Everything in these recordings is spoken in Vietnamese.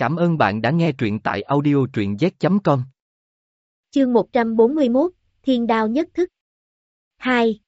Cảm ơn bạn đã nghe truyện tại audio truyện z.com. Chương 141, Thiên đao nhất thức 2.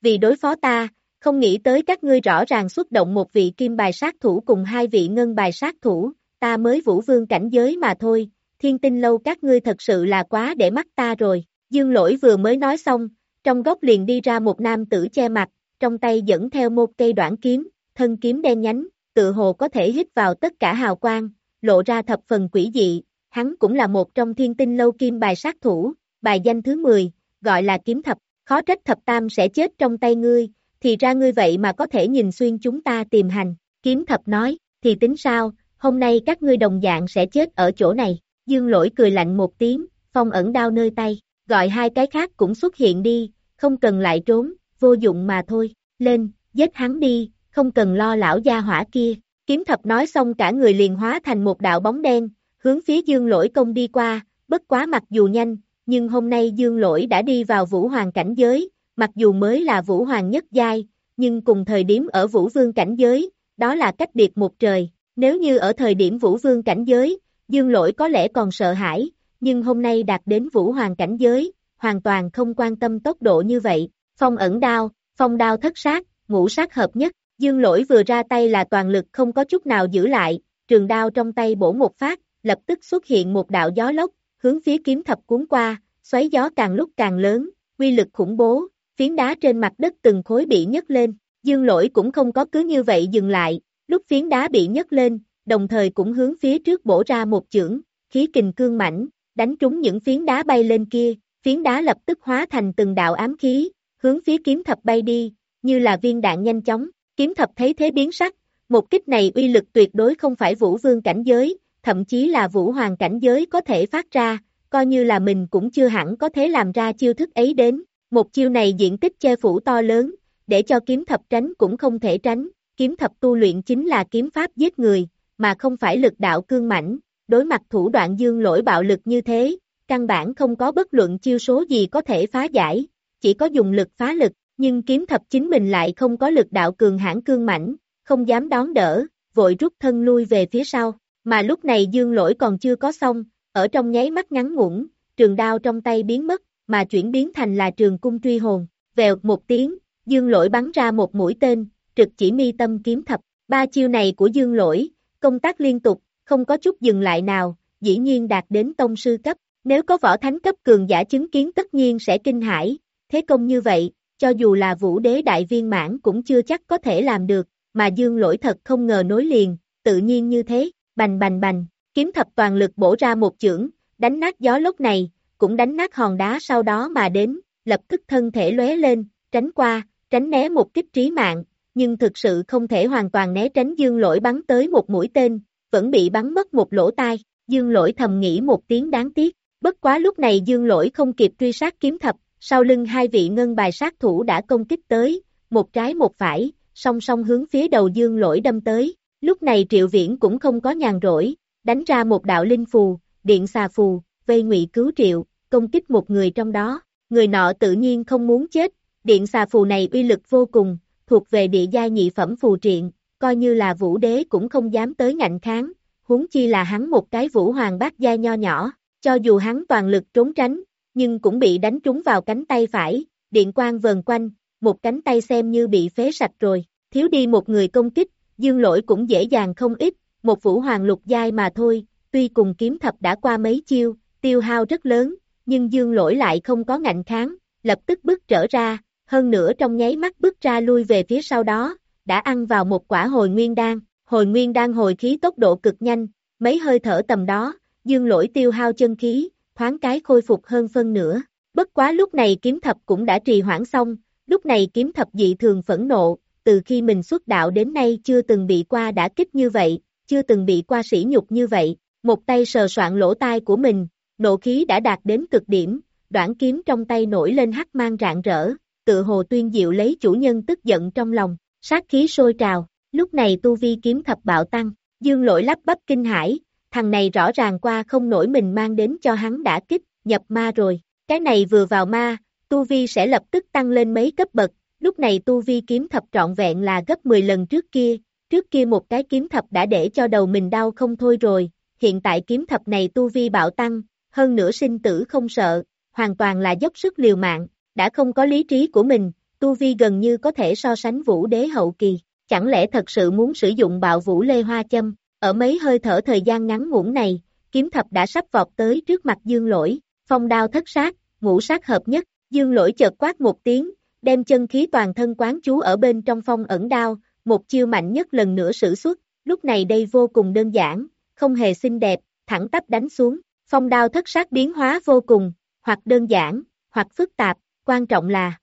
Vì đối phó ta, không nghĩ tới các ngươi rõ ràng xuất động một vị kim bài sát thủ cùng hai vị ngân bài sát thủ, ta mới vũ vương cảnh giới mà thôi, thiên tinh lâu các ngươi thật sự là quá để mắt ta rồi. Dương lỗi vừa mới nói xong, trong góc liền đi ra một nam tử che mặt, trong tay dẫn theo một cây đoạn kiếm, thân kiếm đen nhánh, tự hồ có thể hít vào tất cả hào quang, lộ ra thập phần quỷ dị, hắn cũng là một trong thiên tinh lâu kim bài sát thủ, bài danh thứ 10, gọi là kiếm thập, khó trách thập tam sẽ chết trong tay ngươi, thì ra ngươi vậy mà có thể nhìn xuyên chúng ta tìm hành, kiếm thập nói, thì tính sao, hôm nay các ngươi đồng dạng sẽ chết ở chỗ này, dương lỗi cười lạnh một tiếng, phong ẩn đao nơi tay, gọi hai cái khác cũng xuất hiện đi, không cần lại trốn, vô dụng mà thôi, lên, giết hắn đi, không cần lo lão gia hỏa kia, kiếm thập nói xong cả người liền hóa thành một đạo bóng đen, hướng phía dương lỗi công đi qua, bất quá mặc dù nhanh, nhưng hôm nay dương lỗi đã đi vào vũ hoàng cảnh giới, mặc dù mới là vũ hoàng nhất giai, nhưng cùng thời điểm ở vũ vương cảnh giới, đó là cách biệt một trời, nếu như ở thời điểm vũ vương cảnh giới, dương lỗi có lẽ còn sợ hãi, nhưng hôm nay đạt đến vũ hoàng cảnh giới, hoàn toàn không quan tâm tốc độ như vậy, phong ẩn đao, phong đao thất sát, ngũ sát hợp nhất, dương lỗi vừa ra tay là toàn lực không có chút nào giữ lại, trường đao trong tay bổ một phát, lập tức xuất hiện một đạo gió lốc, hướng phía kiếm thập cuốn qua, xoáy gió càng lúc càng lớn, quy lực khủng bố, phiến đá trên mặt đất từng khối bị nhấc lên, dương lỗi cũng không có cứ như vậy dừng lại, lúc phiến đá bị nhấc lên, đồng thời cũng hướng phía trước bổ ra một chưởng, khí kình cương mảnh, đánh trúng những phiến đá bay lên kia, phiến đá lập tức hóa thành từng đạo ám khí, hướng phía kiếm thập bay đi, như là viên đạn nhanh chóng, kiếm thập thấy thế biến sắc, một kích này uy lực tuyệt đối không phải vũ vương cảnh giới, thậm chí là vũ hoàng cảnh giới có thể phát ra, coi như là mình cũng chưa hẳn có thể làm ra chiêu thức ấy đến, một chiêu này diện tích che phủ to lớn, để cho kiếm thập tránh cũng không thể tránh, kiếm thập tu luyện chính là kiếm pháp giết người, mà không phải lực đạo cương mãnh, đối mặt thủ đoạn dương lỗi bạo lực như thế, căn bản không có bất luận chiêu số gì có thể phá giải, chỉ có dùng lực phá lực, nhưng kiếm thập chính mình lại không có lực đạo cường hãn cương mảnh, không dám đón đỡ, vội rút thân lui về phía sau, mà lúc này dương lỗi còn chưa có xong, ở trong nháy mắt ngắn ngủn, trường đao trong tay biến mất, mà chuyển biến thành là trường cung truy hồn, vèo một tiếng, dương lỗi bắn ra một mũi tên, trực chỉ mi tâm kiếm thập, ba chiêu này của dương lỗi, công tác liên tục, không có chút dừng lại nào, dĩ nhiên đạt đến tông sư cấp, nếu có võ thánh cấp cường giả chứng kiến tất nhiên sẽ kinh hãi, thế công như vậy, cho dù là vũ đế đại viên mãn cũng chưa chắc có thể làm được, mà dương lỗi thật không ngờ nối liền, tự nhiên như thế, bành bành bành, kiếm thập toàn lực bổ ra một chưởng, đánh nát gió lúc này, cũng đánh nát hòn đá sau đó mà đến, lập tức thân thể lóe lên, tránh qua, tránh né một kích trí mạng, nhưng thực sự không thể hoàn toàn né tránh dương lỗi bắn tới một mũi tên, vẫn bị bắn mất một lỗ tai, dương lỗi thầm nghĩ một tiếng đáng tiếc, bất quá lúc này dương lỗi không kịp truy sát kiếm thập, sau lưng hai vị ngân bài sát thủ đã công kích tới, một trái một phải, song song hướng phía đầu dương lỗi đâm tới, lúc này triệu viễn cũng không có nhàn rỗi, đánh ra một đạo linh phù, điện xà phù, vây ngụy cứu triệu, công kích một người trong đó, người nọ tự nhiên không muốn chết, điện xà phù này uy lực vô cùng, thuộc về địa gia nhị phẩm phù triện, coi như là vũ đế cũng không dám tới ngạnh kháng, huống chi là hắn một cái vũ hoàng bát gia nho nhỏ, cho dù hắn toàn lực trốn tránh, nhưng cũng bị đánh trúng vào cánh tay phải, điện quang vờn quanh, một cánh tay xem như bị phế sạch rồi, thiếu đi một người công kích, dương lỗi cũng dễ dàng không ít, một vũ hoàng lục giai mà thôi, tuy cùng kiếm thập đã qua mấy chiêu, tiêu hao rất lớn, nhưng dương lỗi lại không có ngạnh kháng, lập tức bước trở ra, hơn nữa trong nháy mắt bước ra lui về phía sau đó, đã ăn vào một quả hồi nguyên đan, hồi nguyên đan hồi khí tốc độ cực nhanh, mấy hơi thở tầm đó, dương lỗi tiêu hao chân khí, thoáng cái khôi phục hơn phân nửa. Bất quá lúc này kiếm thập cũng đã trì hoãn xong, lúc này kiếm thập dị thường phẫn nộ, từ khi mình xuất đạo đến nay chưa từng bị qua đã kích như vậy, chưa từng bị qua sỉ nhục như vậy, một tay sờ soạn lỗ tai của mình, nộ khí đã đạt đến cực điểm, đoạn kiếm trong tay nổi lên hắc mang rạng rỡ, tự hồ tuyên diệu lấy chủ nhân tức giận trong lòng, sát khí sôi trào, lúc này tu vi kiếm thập bạo tăng, dương lỗi lắp bắp kinh hải, thằng này rõ ràng qua không nổi mình mang đến cho hắn đã kích, nhập ma rồi, cái này vừa vào ma, tu vi sẽ lập tức tăng lên mấy cấp bậc, lúc này tu vi kiếm thập trọn vẹn là gấp 10 lần trước kia, trước kia một cái kiếm thập đã để cho đầu mình đau không thôi rồi, hiện tại kiếm thập này tu vi bạo tăng, hơn nữa sinh tử không sợ, hoàn toàn là dốc sức liều mạng, đã không có lý trí của mình, tu vi gần như có thể so sánh vũ đế hậu kỳ, chẳng lẽ thật sự muốn sử dụng bạo vũ lê hoa châm, ở mấy hơi thở thời gian ngắn ngủn này, kiếm thập đã sắp vọt tới trước mặt dương lỗi, phong đao thất sát, ngũ sát hợp nhất, dương lỗi chợt quát một tiếng, đem chân khí toàn thân quán chú ở bên trong phong ẩn đao, một chiêu mạnh nhất lần nữa sử xuất, lúc này đây vô cùng đơn giản, không hề xinh đẹp, thẳng tắp đánh xuống, phong đao thất sát biến hóa vô cùng, hoặc đơn giản, hoặc phức tạp, quan trọng là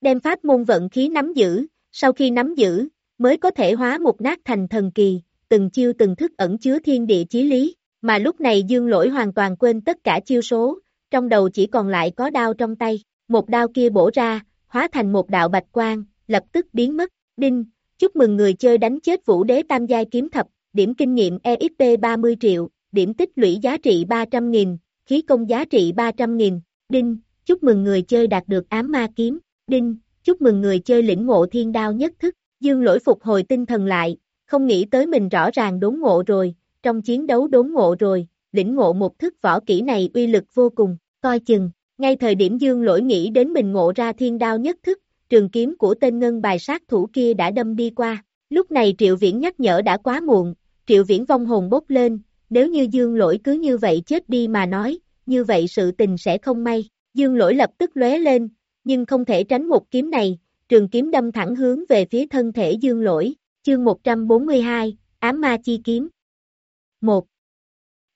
đem pháp môn vận khí nắm giữ, sau khi nắm giữ, mới có thể hóa một nát thành thần kỳ, từng chiêu từng thức ẩn chứa thiên địa chí lý, mà lúc này dương lỗi hoàn toàn quên tất cả chiêu số, trong đầu chỉ còn lại có đao trong tay, một đao kia bổ ra, hóa thành một đạo bạch quang, lập tức biến mất, đinh, chúc mừng người chơi đánh chết vũ đế tam giai kiếm thập, điểm kinh nghiệm EXP 30 triệu, điểm tích lũy giá trị 300.000, khí công giá trị 300.000, đinh, chúc mừng người chơi đạt được ám ma kiếm, đinh, chúc mừng người chơi lĩnh ngộ thiên đao nhất thức, dương lỗi phục hồi tinh thần lại, không nghĩ tới mình rõ ràng đốn ngộ rồi, trong chiến đấu đốn ngộ rồi, lĩnh ngộ một thức võ kỹ này uy lực vô cùng, coi chừng, ngay thời điểm dương lỗi nghĩ đến mình ngộ ra thiên đao nhất thức, trường kiếm của tên ngân bài sát thủ kia đã đâm đi qua, lúc này triệu viễn nhắc nhở đã quá muộn, triệu viễn vong hồn bốc lên, nếu như dương lỗi cứ như vậy chết đi mà nói, như vậy sự tình sẽ không may, dương lỗi lập tức lóe lên, nhưng không thể tránh một kiếm này, trường kiếm đâm thẳng hướng về phía thân thể dương lỗi, chương 142, ám ma chi kiếm. 1.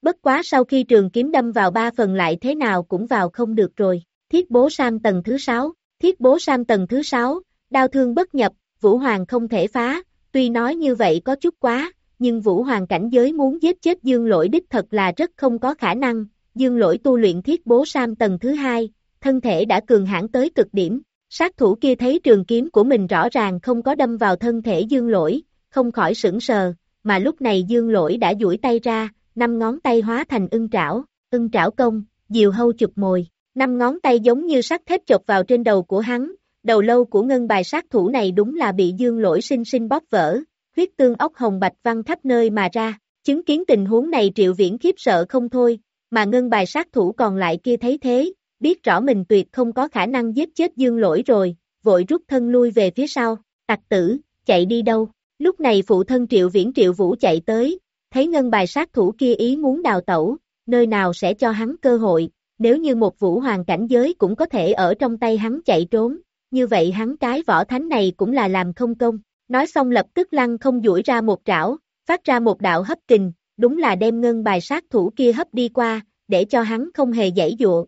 Bất quá sau khi trường kiếm đâm vào ba phần lại thế nào cũng vào không được rồi, thiết bố Sam tầng thứ 6, thiết bố Sam tầng thứ 6, đau thương bất nhập, Vũ Hoàng không thể phá, tuy nói như vậy có chút quá, nhưng Vũ Hoàng cảnh giới muốn giết chết Dương Lỗi đích thật là rất không có khả năng, Dương Lỗi tu luyện thiết bố sam tầng thứ hai, thân thể đã cường hãn tới cực điểm, sát thủ kia thấy trường kiếm của mình rõ ràng không có đâm vào thân thể Dương Lỗi, không khỏi sững sờ, mà lúc này Dương Lỗi đã duỗi tay ra, năm ngón tay hóa thành ưng trảo, ưng trảo công, diều hâu chụp mồi, năm ngón tay giống như sắt thép chọc vào trên đầu của hắn, đầu lâu của ngân bài sát thủ này đúng là bị Dương Lỗi sinh sinh bóp vỡ, huyết tương ốc hồng bạch văng khắp nơi mà ra, chứng kiến tình huống này triệu viễn khiếp sợ không thôi, mà ngân bài sát thủ còn lại kia thấy thế, biết rõ mình tuyệt không có khả năng giết chết dương lỗi rồi, vội rút thân lui về phía sau, tặc tử, chạy đi đâu, lúc này phụ thân triệu viễn triệu vũ chạy tới, thấy ngân bài sát thủ kia ý muốn đào tẩu, nơi nào sẽ cho hắn cơ hội, nếu như một vũ hoàng cảnh giới cũng có thể ở trong tay hắn chạy trốn, như vậy hắn cái võ thánh này cũng là làm không công, nói xong lập tức lăn không duỗi ra một trảo, phát ra một đạo hấp kình, đúng là đem ngân bài sát thủ kia hấp đi qua, để cho hắn không hề dãy dụa.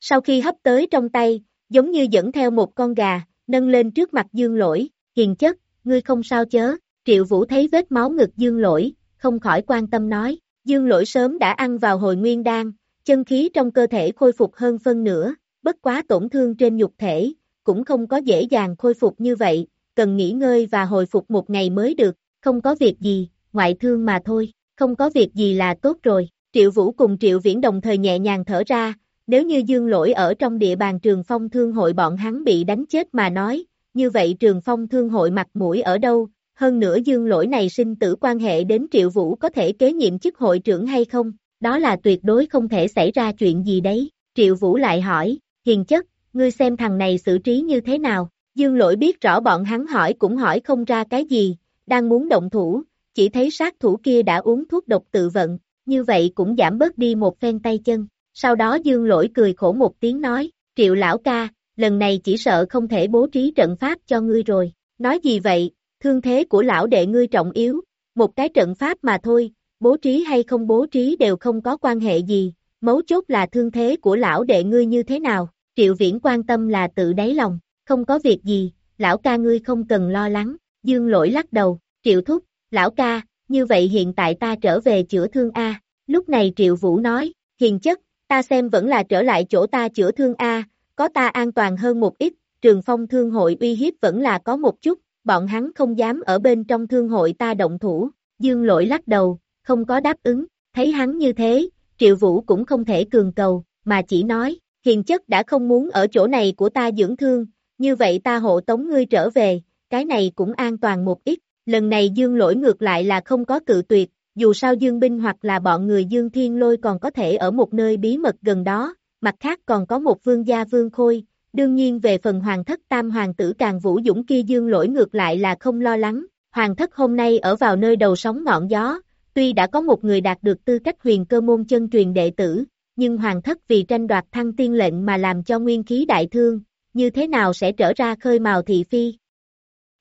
Sau khi hấp tới trong tay, giống như dẫn theo một con gà, nâng lên trước mặt dương lỗi, hiền chất, ngươi không sao chớ, triệu vũ thấy vết máu ngực dương lỗi, không khỏi quan tâm nói, dương lỗi sớm đã ăn vào hồi nguyên đan, chân khí trong cơ thể khôi phục hơn phân nửa, bất quá tổn thương trên nhục thể, cũng không có dễ dàng khôi phục như vậy, cần nghỉ ngơi và hồi phục một ngày mới được, không có việc gì, ngoại thương mà thôi, không có việc gì là tốt rồi. Triệu Vũ cùng Triệu Viễn đồng thời nhẹ nhàng thở ra, nếu như dương lỗi ở trong địa bàn trường phong thương hội bọn hắn bị đánh chết mà nói, như vậy trường phong thương hội mặt mũi ở đâu, hơn nữa dương lỗi này sinh tử quan hệ đến Triệu Vũ có thể kế nhiệm chức hội trưởng hay không, đó là tuyệt đối không thể xảy ra chuyện gì đấy. Triệu Vũ lại hỏi, hiền chất, ngươi xem thằng này xử trí như thế nào, dương lỗi biết rõ bọn hắn hỏi cũng hỏi không ra cái gì, đang muốn động thủ, chỉ thấy sát thủ kia đã uống thuốc độc tự vận, như vậy cũng giảm bớt đi một phen tay chân. Sau đó dương lỗi cười khổ một tiếng nói, triệu lão ca, lần này chỉ sợ không thể bố trí trận pháp cho ngươi rồi. Nói gì vậy, thương thế của lão đệ ngươi trọng yếu, một cái trận pháp mà thôi, bố trí hay không bố trí đều không có quan hệ gì, mấu chốt là thương thế của lão đệ ngươi như thế nào, triệu viễn quan tâm là tự đáy lòng, không có việc gì, lão ca ngươi không cần lo lắng, dương lỗi lắc đầu, triệu thúc, lão ca, như vậy hiện tại ta trở về chữa thương A, lúc này triệu vũ nói, hiền chất, ta xem vẫn là trở lại chỗ ta chữa thương A, có ta an toàn hơn một ít, trường phong thương hội uy hiếp vẫn là có một chút, bọn hắn không dám ở bên trong thương hội ta động thủ, dương lỗi lắc đầu, không có đáp ứng, thấy hắn như thế, triệu vũ cũng không thể cường cầu, mà chỉ nói, hiền chất đã không muốn ở chỗ này của ta dưỡng thương, như vậy ta hộ tống ngươi trở về, cái này cũng an toàn một ít, Lần này Dương lỗi ngược lại là không có cự tuyệt, dù sao Dương binh hoặc là bọn người Dương Thiên Lôi còn có thể ở một nơi bí mật gần đó, mặt khác còn có một vương gia vương khôi, đương nhiên về phần hoàng thất tam hoàng tử càng vũ dũng kia Dương lỗi ngược lại là không lo lắng, hoàng thất hôm nay ở vào nơi đầu sóng ngọn gió, tuy đã có một người đạt được tư cách huyền cơ môn chân truyền đệ tử, nhưng hoàng thất vì tranh đoạt thăng tiên lệnh mà làm cho nguyên khí đại thương, như thế nào sẽ trở ra khơi mào thị phi.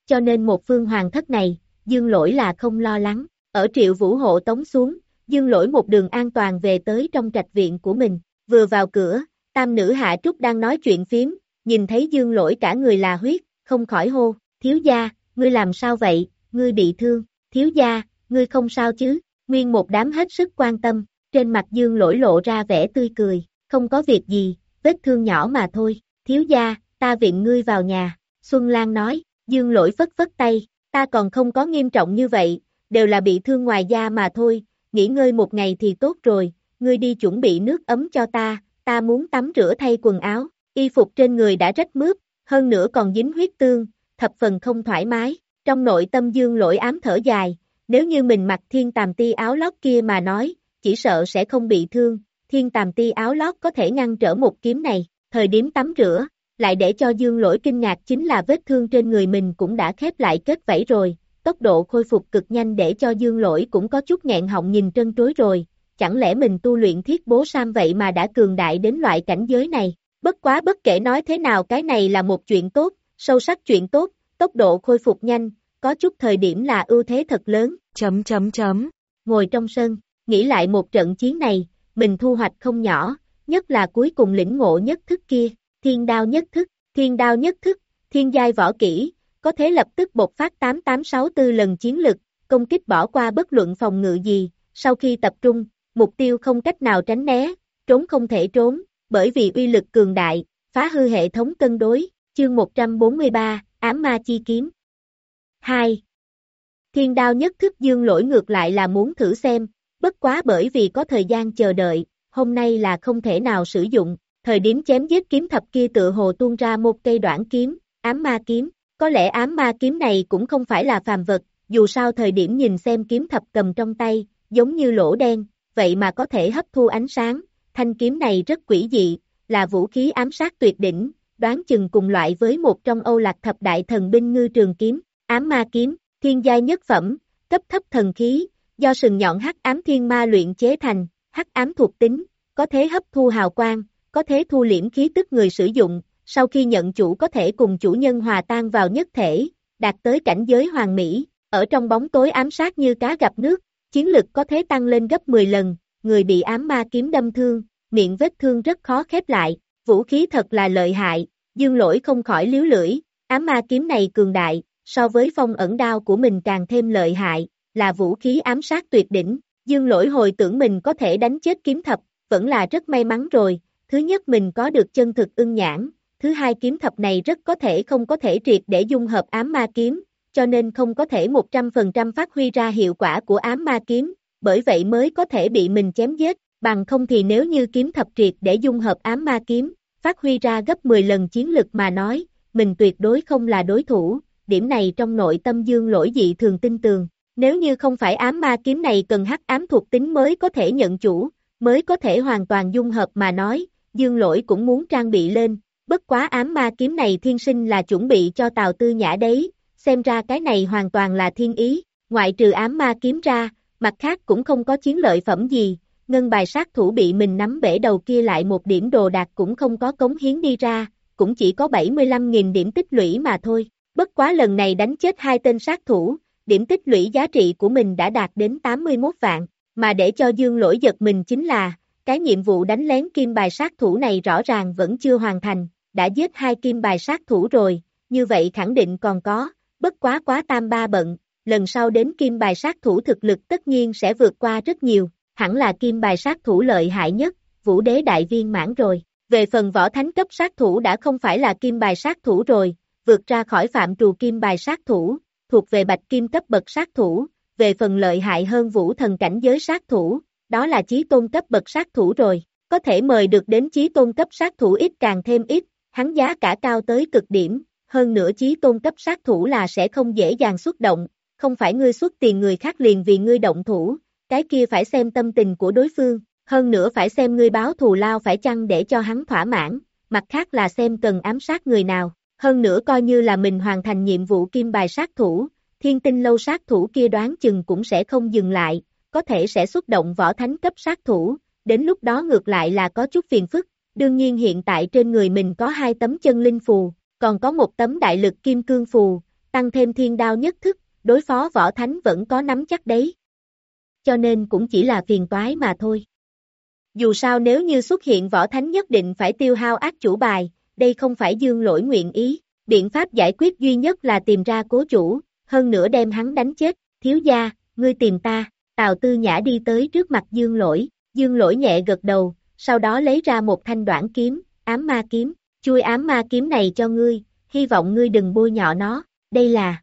Cho nên một phương hoàng thất này, dương lỗi là không lo lắng, ở triệu vũ hộ tống xuống, dương lỗi một đường an toàn về tới trong trạch viện của mình, vừa vào cửa, tam nữ hạ trúc đang nói chuyện phím, nhìn thấy dương lỗi cả người là huyết, không khỏi hô, thiếu gia, ngươi làm sao vậy, ngươi bị thương, thiếu gia, ngươi không sao chứ, nguyên một đám hết sức quan tâm, trên mặt dương lỗi lộ ra vẻ tươi cười, không có việc gì, vết thương nhỏ mà thôi, thiếu gia, ta viện ngươi vào nhà, Xuân Lan nói, dương lỗi phất phất tay, ta còn không có nghiêm trọng như vậy, đều là bị thương ngoài da mà thôi, nghỉ ngơi một ngày thì tốt rồi, ngươi đi chuẩn bị nước ấm cho ta, ta muốn tắm rửa thay quần áo, y phục trên người đã rách mướp, hơn nữa còn dính huyết tương, thập phần không thoải mái, trong nội tâm dương lỗi ám thở dài, nếu như mình mặc thiên tàm ti áo lót kia mà nói, chỉ sợ sẽ không bị thương, thiên tàm ti áo lót có thể ngăn trở một kiếm này, thời điểm tắm rửa, lại để cho dương lỗi kinh ngạc chính là vết thương trên người mình cũng đã khép lại kết vảy rồi, tốc độ khôi phục cực nhanh để cho dương lỗi cũng có chút nghẹn họng nhìn trân trối rồi, chẳng lẽ mình tu luyện thiết bố sam vậy mà đã cường đại đến loại cảnh giới này, bất quá bất kể nói thế nào cái này là một chuyện tốt, sâu sắc chuyện tốt, tốc độ khôi phục nhanh, có chút thời điểm là ưu thế thật lớn, chấm chấm chấm, ngồi trong sân, nghĩ lại một trận chiến này, mình thu hoạch không nhỏ, nhất là cuối cùng lĩnh ngộ nhất thức kia, thiên đao nhất thức, thiên đao nhất thức, thiên giai võ kỹ, có thể lập tức bộc phát 8864 lần chiến lực, công kích bỏ qua bất luận phòng ngự gì, sau khi tập trung, mục tiêu không cách nào tránh né, trốn không thể trốn, bởi vì uy lực cường đại, phá hư hệ thống cân đối, chương 143, ám ma chi kiếm. 2. Thiên đao nhất thức dương lỗi ngược lại là muốn thử xem, bất quá bởi vì có thời gian chờ đợi, hôm nay là không thể nào sử dụng, thời điểm chém giết kiếm thập kia tự hồ tuôn ra một cây đoạn kiếm, ám ma kiếm, có lẽ ám ma kiếm này cũng không phải là phàm vật, dù sao thời điểm nhìn xem kiếm thập cầm trong tay, giống như lỗ đen, vậy mà có thể hấp thu ánh sáng, thanh kiếm này rất quỷ dị, là vũ khí ám sát tuyệt đỉnh, đoán chừng cùng loại với một trong Âu Lạc thập đại thần binh ngư trường kiếm, ám ma kiếm, thiên giai nhất phẩm, cấp thấp thần khí, do sừng nhọn hắc ám thiên ma luyện chế thành, hắc ám thuộc tính, có thể hấp thu hào quang, có thể thu liễm khí tức người sử dụng, sau khi nhận chủ có thể cùng chủ nhân hòa tan vào nhất thể, đạt tới cảnh giới hoàng mỹ, ở trong bóng tối ám sát như cá gặp nước, chiến lực có thể tăng lên gấp 10 lần, người bị ám ma kiếm đâm thương, miệng vết thương rất khó khép lại, vũ khí thật là lợi hại, dương lỗi không khỏi liếu lưỡi, ám ma kiếm này cường đại, so với phong ẩn đao của mình càng thêm lợi hại, là vũ khí ám sát tuyệt đỉnh, dương lỗi hồi tưởng mình có thể đánh chết kiếm thập, vẫn là rất may mắn rồi, thứ nhất mình có được chân thực ưng nhãn, thứ hai kiếm thập này rất có thể không có thể triệt để dung hợp ám ma kiếm, cho nên không có thể 100% phát huy ra hiệu quả của ám ma kiếm, bởi vậy mới có thể bị mình chém giết, bằng không thì nếu như kiếm thập triệt để dung hợp ám ma kiếm, phát huy ra gấp 10 lần chiến lực mà nói, mình tuyệt đối không là đối thủ, điểm này trong nội tâm dương lỗi dị thường tin tường, nếu như không phải ám ma kiếm này cần hắc ám thuộc tính mới có thể nhận chủ, mới có thể hoàn toàn dung hợp mà nói, dương lỗi cũng muốn trang bị lên, bất quá ám ma kiếm này thiên sinh là chuẩn bị cho Tào Tư Nhã đấy, xem ra cái này hoàn toàn là thiên ý, ngoại trừ ám ma kiếm ra, mặt khác cũng không có chiến lợi phẩm gì, ngân bài sát thủ bị mình nắm bể đầu kia lại một điểm đồ đạc cũng không có cống hiến đi ra, cũng chỉ có 75.000 điểm tích lũy mà thôi, bất quá lần này đánh chết hai tên sát thủ, điểm tích lũy giá trị của mình đã đạt đến 81 vạn, mà để cho dương lỗi giật mình chính là, cái nhiệm vụ đánh lén kim bài sát thủ này rõ ràng vẫn chưa hoàn thành, đã giết hai kim bài sát thủ rồi, như vậy khẳng định còn có, bất quá quá tam ba bận, lần sau đến kim bài sát thủ thực lực tất nhiên sẽ vượt qua rất nhiều, hẳn là kim bài sát thủ lợi hại nhất, vũ đế đại viên mãn rồi. Về phần võ thánh cấp sát thủ đã không phải là kim bài sát thủ rồi, vượt ra khỏi phạm trù kim bài sát thủ, thuộc về bạch kim cấp bậc sát thủ, về phần lợi hại hơn vũ thần cảnh giới sát thủ, đó là chí tôn cấp bậc sát thủ rồi, có thể mời được đến chí tôn cấp sát thủ ít càng thêm ít, hắn giá cả cao tới cực điểm, hơn nữa chí tôn cấp sát thủ là sẽ không dễ dàng xuất động, không phải ngươi xuất tiền người khác liền vì ngươi động thủ, cái kia phải xem tâm tình của đối phương, hơn nữa phải xem ngươi báo thù lao phải chăng để cho hắn thỏa mãn, mặt khác là xem cần ám sát người nào, hơn nữa coi như là mình hoàn thành nhiệm vụ kim bài sát thủ, thiên tinh lâu sát thủ kia đoán chừng cũng sẽ không dừng lại, có thể sẽ xuất động võ thánh cấp sát thủ, đến lúc đó ngược lại là có chút phiền phức, đương nhiên hiện tại trên người mình có hai tấm chân linh phù, còn có một tấm đại lực kim cương phù, tăng thêm thiên đao nhất thức, đối phó võ thánh vẫn có nắm chắc đấy. Cho nên cũng chỉ là phiền toái mà thôi. Dù sao nếu như xuất hiện võ thánh nhất định phải tiêu hao ác chủ bài, đây không phải dương lỗi nguyện ý, biện pháp giải quyết duy nhất là tìm ra cố chủ, hơn nữa đem hắn đánh chết, thiếu gia, ngươi tìm ta, Tào Tư Nhã đi tới trước mặt dương lỗi, dương lỗi nhẹ gật đầu, sau đó lấy ra một thanh đoạn kiếm, ám ma kiếm, chui ám ma kiếm này cho ngươi, hy vọng ngươi đừng bôi nhọ nó, đây là,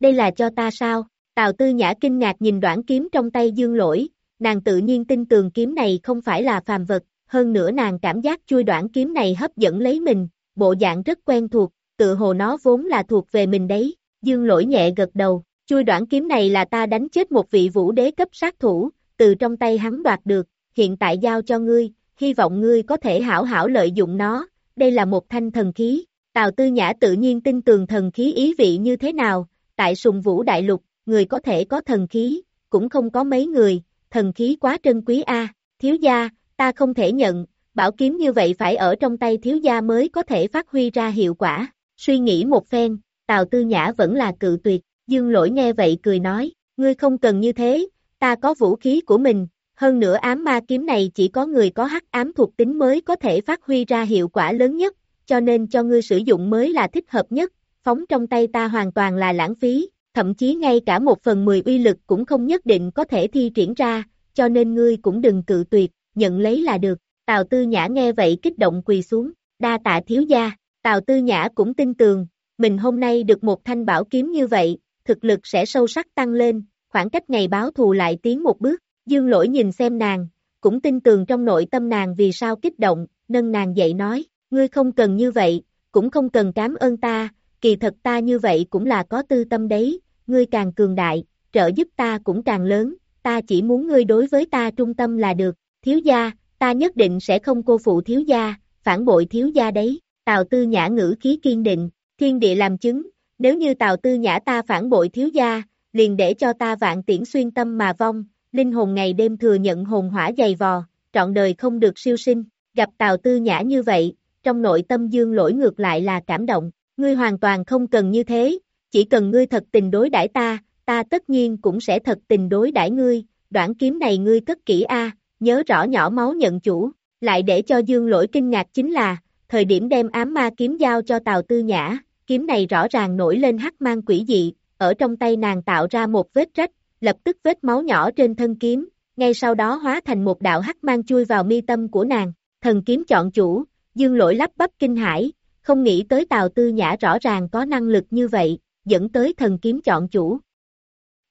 đây là cho ta sao, Tào Tư Nhã kinh ngạc nhìn đoạn kiếm trong tay dương lỗi, nàng tự nhiên tin tường kiếm này không phải là phàm vật, hơn nữa nàng cảm giác chui đoạn kiếm này hấp dẫn lấy mình, bộ dạng rất quen thuộc, tự hồ nó vốn là thuộc về mình đấy, dương lỗi nhẹ gật đầu, chui đoạn kiếm này là ta đánh chết một vị vũ đế cấp sát thủ, từ trong tay hắn đoạt được, hiện tại giao cho ngươi, hy vọng ngươi có thể hảo hảo lợi dụng nó, đây là một thanh thần khí, Tào Tư Nhã tự nhiên tin tường thần khí ý vị như thế nào, tại sùng vũ đại lục, người có thể có thần khí, cũng không có mấy người, thần khí quá trân quý a. Thiếu gia, ta không thể nhận, bảo kiếm như vậy phải ở trong tay thiếu gia mới có thể phát huy ra hiệu quả, suy nghĩ một phen, Tào Tư Nhã vẫn là cự tuyệt, dương lỗi nghe vậy cười nói, ngươi không cần như thế, ta có vũ khí của mình, hơn nữa ám ma kiếm này chỉ có người có hắc ám thuộc tính mới có thể phát huy ra hiệu quả lớn nhất, cho nên cho ngươi sử dụng mới là thích hợp nhất, phóng trong tay ta hoàn toàn là lãng phí, thậm chí ngay cả một phần mười uy lực cũng không nhất định có thể thi triển ra, cho nên ngươi cũng đừng cự tuyệt, nhận lấy là được. Tào Tư Nhã nghe vậy kích động quỳ xuống, đa tạ thiếu gia, Tào Tư Nhã cũng tin tường, mình hôm nay được một thanh bảo kiếm như vậy, thực lực sẽ sâu sắc tăng lên, khoảng cách ngày báo thù lại tiến một bước, dương lỗi nhìn xem nàng, cũng tin tường trong nội tâm nàng vì sao kích động, nâng nàng dậy nói, ngươi không cần như vậy, cũng không cần cảm ơn ta, kỳ thật ta như vậy cũng là có tư tâm đấy, ngươi càng cường đại, trợ giúp ta cũng càng lớn, ta chỉ muốn ngươi đối với ta trung tâm là được, thiếu gia, ta nhất định sẽ không cô phụ thiếu gia, phản bội thiếu gia đấy, Tào Tư Nhã ngữ khí kiên định, thiên địa làm chứng, nếu như Tào Tư Nhã ta phản bội thiếu gia, liền để cho ta vạn tiễn xuyên tâm mà vong, linh hồn ngày đêm thừa nhận hồn hỏa dày vò, trọn đời không được siêu sinh, gặp Tào Tư Nhã như vậy, trong nội tâm dương lỗi ngược lại là cảm động, ngươi hoàn toàn không cần như thế, chỉ cần ngươi thật tình đối đãi ta, ta tất nhiên cũng sẽ thật tình đối đãi ngươi, đoạn kiếm này ngươi cất kỹ a, nhớ rõ nhỏ máu nhận chủ, lại để cho dương lỗi kinh ngạc chính là, thời điểm đem ám ma kiếm giao cho Tào Tư Nhã, kiếm này rõ ràng nổi lên hắc mang quỷ dị, ở trong tay nàng tạo ra một vết rách, lập tức vết máu nhỏ trên thân kiếm, ngay sau đó hóa thành một đạo hắc mang chui vào mi tâm của nàng, thần kiếm chọn chủ, dương lỗi lắp bắp kinh hải, không nghĩ tới Tào Tư Nhã rõ ràng có năng lực như vậy, dẫn tới thần kiếm chọn chủ.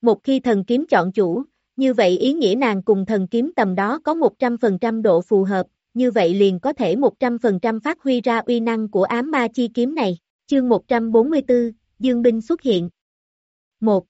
Một khi thần kiếm chọn chủ, như vậy ý nghĩa nàng cùng thần kiếm tầm đó có 100% độ phù hợp, như vậy liền có thể 100% phát huy ra uy năng của ám ma chi kiếm này. Chương 144, Dương binh xuất hiện. 1.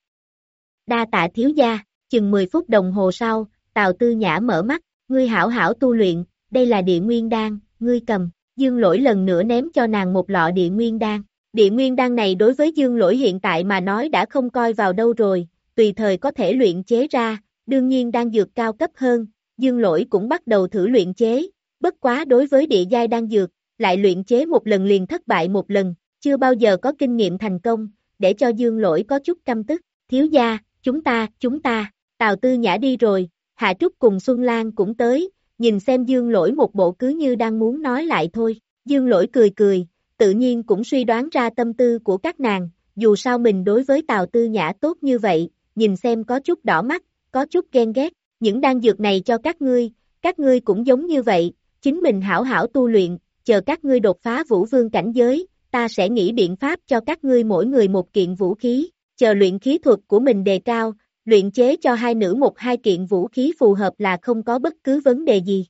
Đa tạ thiếu gia, chừng 10 phút đồng hồ sau, Tào Tư Nhã mở mắt, ngươi hảo hảo tu luyện, đây là địa nguyên đan, ngươi cầm, Dương lỗi lần nữa ném cho nàng một lọ địa nguyên đan. Địa nguyên đan này đối với dương lỗi hiện tại mà nói đã không coi vào đâu rồi, tùy thời có thể luyện chế ra, đương nhiên đang dược cao cấp hơn, dương lỗi cũng bắt đầu thử luyện chế, bất quá đối với địa giai đang dược, lại luyện chế một lần liền thất bại một lần, chưa bao giờ có kinh nghiệm thành công, để cho dương lỗi có chút căm tức, thiếu gia, chúng ta, chúng ta, Tào Tư Nhã đi rồi, Hạ Trúc cùng Xuân Lan cũng tới, nhìn xem dương lỗi một bộ cứ như đang muốn nói lại thôi, dương lỗi cười cười, tự nhiên cũng suy đoán ra tâm tư của các nàng, dù sao mình đối với Tào Tư Nhã tốt như vậy, nhìn xem có chút đỏ mắt, có chút ghen ghét, những đan dược này cho các ngươi, các ngươi cũng giống như vậy, chính mình hảo hảo tu luyện, chờ các ngươi đột phá vũ vương cảnh giới, ta sẽ nghĩ biện pháp cho các ngươi mỗi người một kiện vũ khí, chờ luyện khí thuật của mình đề cao, luyện chế cho hai nữ một hai kiện vũ khí phù hợp là không có bất cứ vấn đề gì.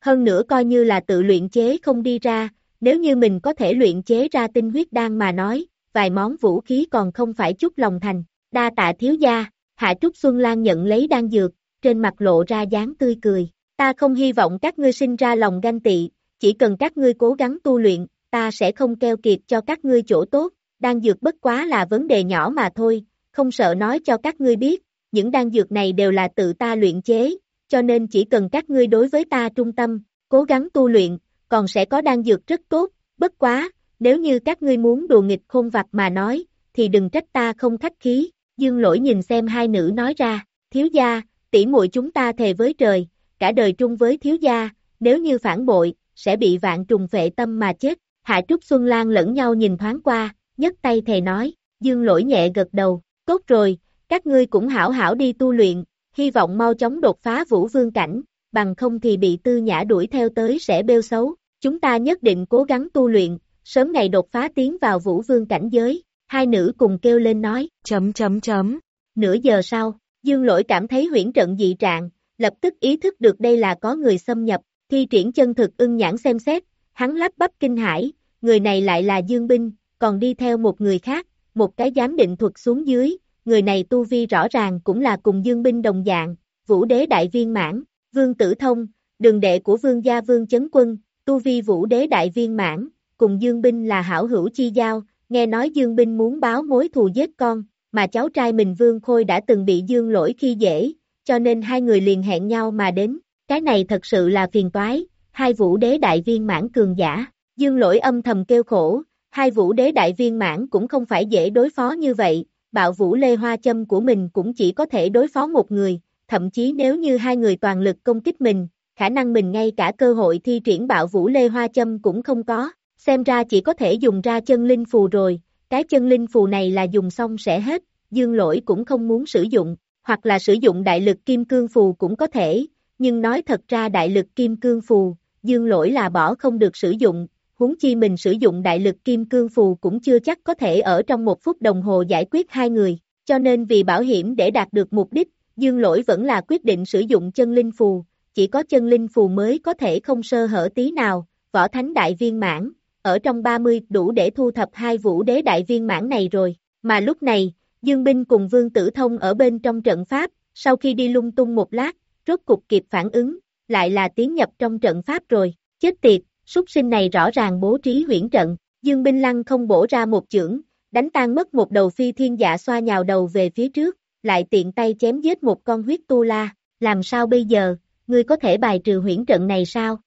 Hơn nữa coi như là tự luyện chế không đi ra, nếu như mình có thể luyện chế ra tinh huyết đan mà nói, vài món vũ khí còn không phải chút lòng thành. đa tạ thiếu gia, Hạ Trúc Xuân Lan nhận lấy đan dược, trên mặt lộ ra dáng tươi cười, ta không hy vọng các ngươi sinh ra lòng ganh tị, chỉ cần các ngươi cố gắng tu luyện, ta sẽ không keo kiệt cho các ngươi chỗ tốt, đan dược bất quá là vấn đề nhỏ mà thôi, không sợ nói cho các ngươi biết, những đan dược này đều là tự ta luyện chế, cho nên chỉ cần các ngươi đối với ta trung tâm, cố gắng tu luyện, còn sẽ có đan dược rất tốt, bất quá, nếu như các ngươi muốn đùa nghịch khôn vặt mà nói, thì đừng trách ta không khách khí, dương lỗi nhìn xem hai nữ nói ra, thiếu gia, tỷ muội chúng ta thề với trời, cả đời trung với thiếu gia, nếu như phản bội, sẽ bị vạn trùng phệ tâm mà chết, Hạ Trúc Xuân Lan lẫn nhau nhìn thoáng qua, nhấc tay thề nói, dương lỗi nhẹ gật đầu, tốt rồi, các ngươi cũng hảo hảo đi tu luyện, hy vọng mau chóng đột phá vũ vương cảnh, bằng không thì bị tư nhã đuổi theo tới sẽ bêu xấu, chúng ta nhất định cố gắng tu luyện, sớm ngày đột phá tiến vào vũ vương cảnh giới, hai nữ cùng kêu lên nói, chấm chấm chấm, nửa giờ sau, dương lỗi cảm thấy huyễn trận dị trạng, lập tức ý thức được đây là có người xâm nhập, thi triển chân thực ưng nhãn xem xét, hắn lắp bắp kinh hải, người này lại là Dương Binh, còn đi theo một người khác, một cái giám định thuật xuống dưới, người này tu vi rõ ràng cũng là cùng Dương Binh đồng dạng, vũ đế đại viên mãn, vương tử thông, đường đệ của vương gia vương chấn quân, tu vi vũ đế đại viên mãn, cùng Dương Binh là hảo hữu chi giao, nghe nói Dương Binh muốn báo mối thù giết con, mà cháu trai mình Vương Khôi đã từng bị Dương lỗi khi dễ, cho nên hai người liền hẹn nhau mà đến, cái này thật sự là phiền toái, hai vũ đế đại viên mãn cường giả, Dương lỗi âm thầm kêu khổ, hai vũ đế đại viên mãn cũng không phải dễ đối phó như vậy, bạo vũ lê hoa châm của mình cũng chỉ có thể đối phó một người, thậm chí nếu như hai người toàn lực công kích mình, khả năng mình ngay cả cơ hội thi triển bạo vũ lê hoa châm cũng không có, xem ra chỉ có thể dùng ra chân linh phù rồi, cái chân linh phù này là dùng xong sẽ hết, dương lỗi cũng không muốn sử dụng, hoặc là sử dụng đại lực kim cương phù cũng có thể, nhưng nói thật ra đại lực kim cương phù, dương lỗi là bỏ không được sử dụng, huống chi mình sử dụng đại lực kim cương phù cũng chưa chắc có thể ở trong một phút đồng hồ giải quyết hai người, cho nên vì bảo hiểm để đạt được mục đích, dương lỗi vẫn là quyết định sử dụng chân linh phù, chỉ có chân linh phù mới có thể không sơ hở tí nào, võ thánh đại viên mãn, ở trong 30 đủ để thu thập hai vũ đế đại viên mãn này rồi, mà lúc này, Dương Binh cùng Vương Tử Thông ở bên trong trận pháp, sau khi đi lung tung một lát, rốt cục kịp phản ứng, lại là tiến nhập trong trận pháp rồi, chết tiệt, súc sinh này rõ ràng bố trí huyễn trận, Dương Binh Lăng không bổ ra một chưởng, đánh tan mất một đầu phi thiên dạ xoa nhào đầu về phía trước, lại tiện tay chém giết một con huyết tu la, làm sao bây giờ, ngươi có thể bài trừ huyễn trận này sao?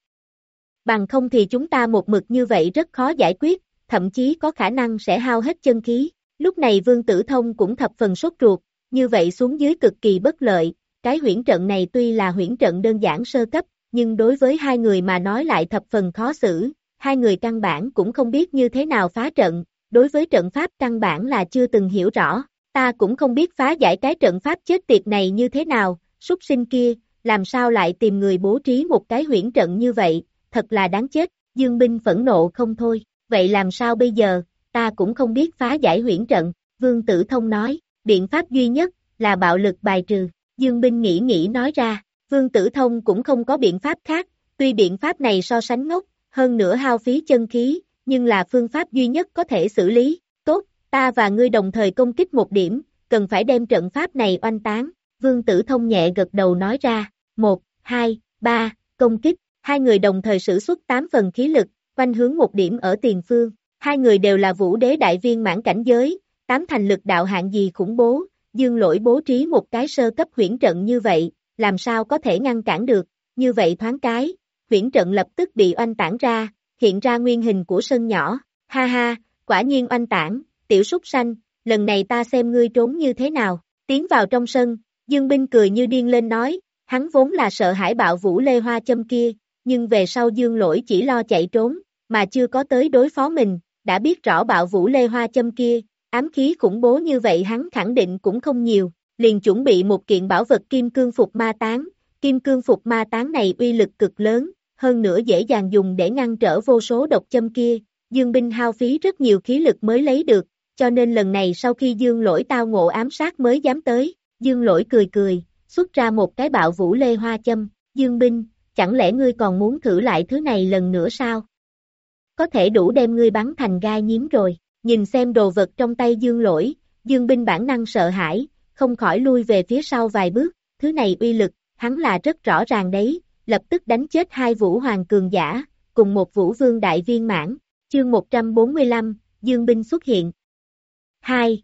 Bằng không thì chúng ta một mực như vậy rất khó giải quyết, thậm chí có khả năng sẽ hao hết chân khí. Lúc này Vương Tử Thông cũng thập phần sốt ruột, như vậy xuống dưới cực kỳ bất lợi, cái huyễn trận này tuy là huyễn trận đơn giản sơ cấp, nhưng đối với hai người mà nói lại thập phần khó xử, hai người căn bản cũng không biết như thế nào phá trận, đối với trận pháp căn bản là chưa từng hiểu rõ, ta cũng không biết phá giải cái trận pháp chết tiệt này như thế nào, súc sinh kia, làm sao lại tìm người bố trí một cái huyễn trận như vậy, thật là đáng chết, Dương Binh phẫn nộ không thôi, vậy làm sao bây giờ, ta cũng không biết phá giải huyễn trận, Vương Tử Thông nói, biện pháp duy nhất, là bạo lực bài trừ, Dương Binh nghĩ nghĩ nói ra, Vương Tử Thông cũng không có biện pháp khác, tuy biện pháp này so sánh ngốc, hơn nữa hao phí chân khí, nhưng là phương pháp duy nhất có thể xử lý, tốt, ta và ngươi đồng thời công kích một điểm, cần phải đem trận pháp này oanh tán, Vương Tử Thông nhẹ gật đầu nói ra, một, hai, ba, công kích, hai người đồng thời sử xuất 8 phần khí lực, quanh hướng một điểm ở tiền phương, hai người đều là vũ đế đại viên mãn cảnh giới, tám thành lực đạo hạng gì khủng bố, dương lỗi bố trí một cái sơ cấp huyễn trận như vậy, làm sao có thể ngăn cản được, như vậy thoáng cái, huyển trận lập tức bị oanh tản ra, hiện ra nguyên hình của sân nhỏ, ha ha, quả nhiên oanh tản, tiểu súc sanh, lần này ta xem ngươi trốn như thế nào, tiến vào trong sân, Dương Binh cười như điên lên nói, hắn vốn là sợ hãi bạo vũ lê hoa châm kia, nhưng về sau Dương Lỗi chỉ lo chạy trốn, mà chưa có tới đối phó mình, đã biết rõ bạo vũ lê hoa châm kia, ám khí khủng bố như vậy hắn khẳng định cũng không nhiều, liền chuẩn bị một kiện bảo vật kim cương phục ma tán, kim cương phục ma tán này uy lực cực lớn, hơn nữa dễ dàng dùng để ngăn trở vô số độc châm kia, Dương binh hao phí rất nhiều khí lực mới lấy được, cho nên lần này sau khi Dương lỗi tao ngộ ám sát mới dám tới, Dương lỗi cười cười, xuất ra một cái bạo vũ lê hoa châm, Dương binh, chẳng lẽ ngươi còn muốn thử lại thứ này lần nữa sao? Có thể đủ đem ngươi bắn thành gai nhím rồi, nhìn xem đồ vật trong tay dương lỗi, Dương binh bản năng sợ hãi, không khỏi lui về phía sau vài bước, thứ này uy lực, hắn là rất rõ ràng đấy, lập tức đánh chết hai vũ hoàng cường giả, cùng một vũ vương đại viên mãn, chương 145, Dương binh xuất hiện. 2.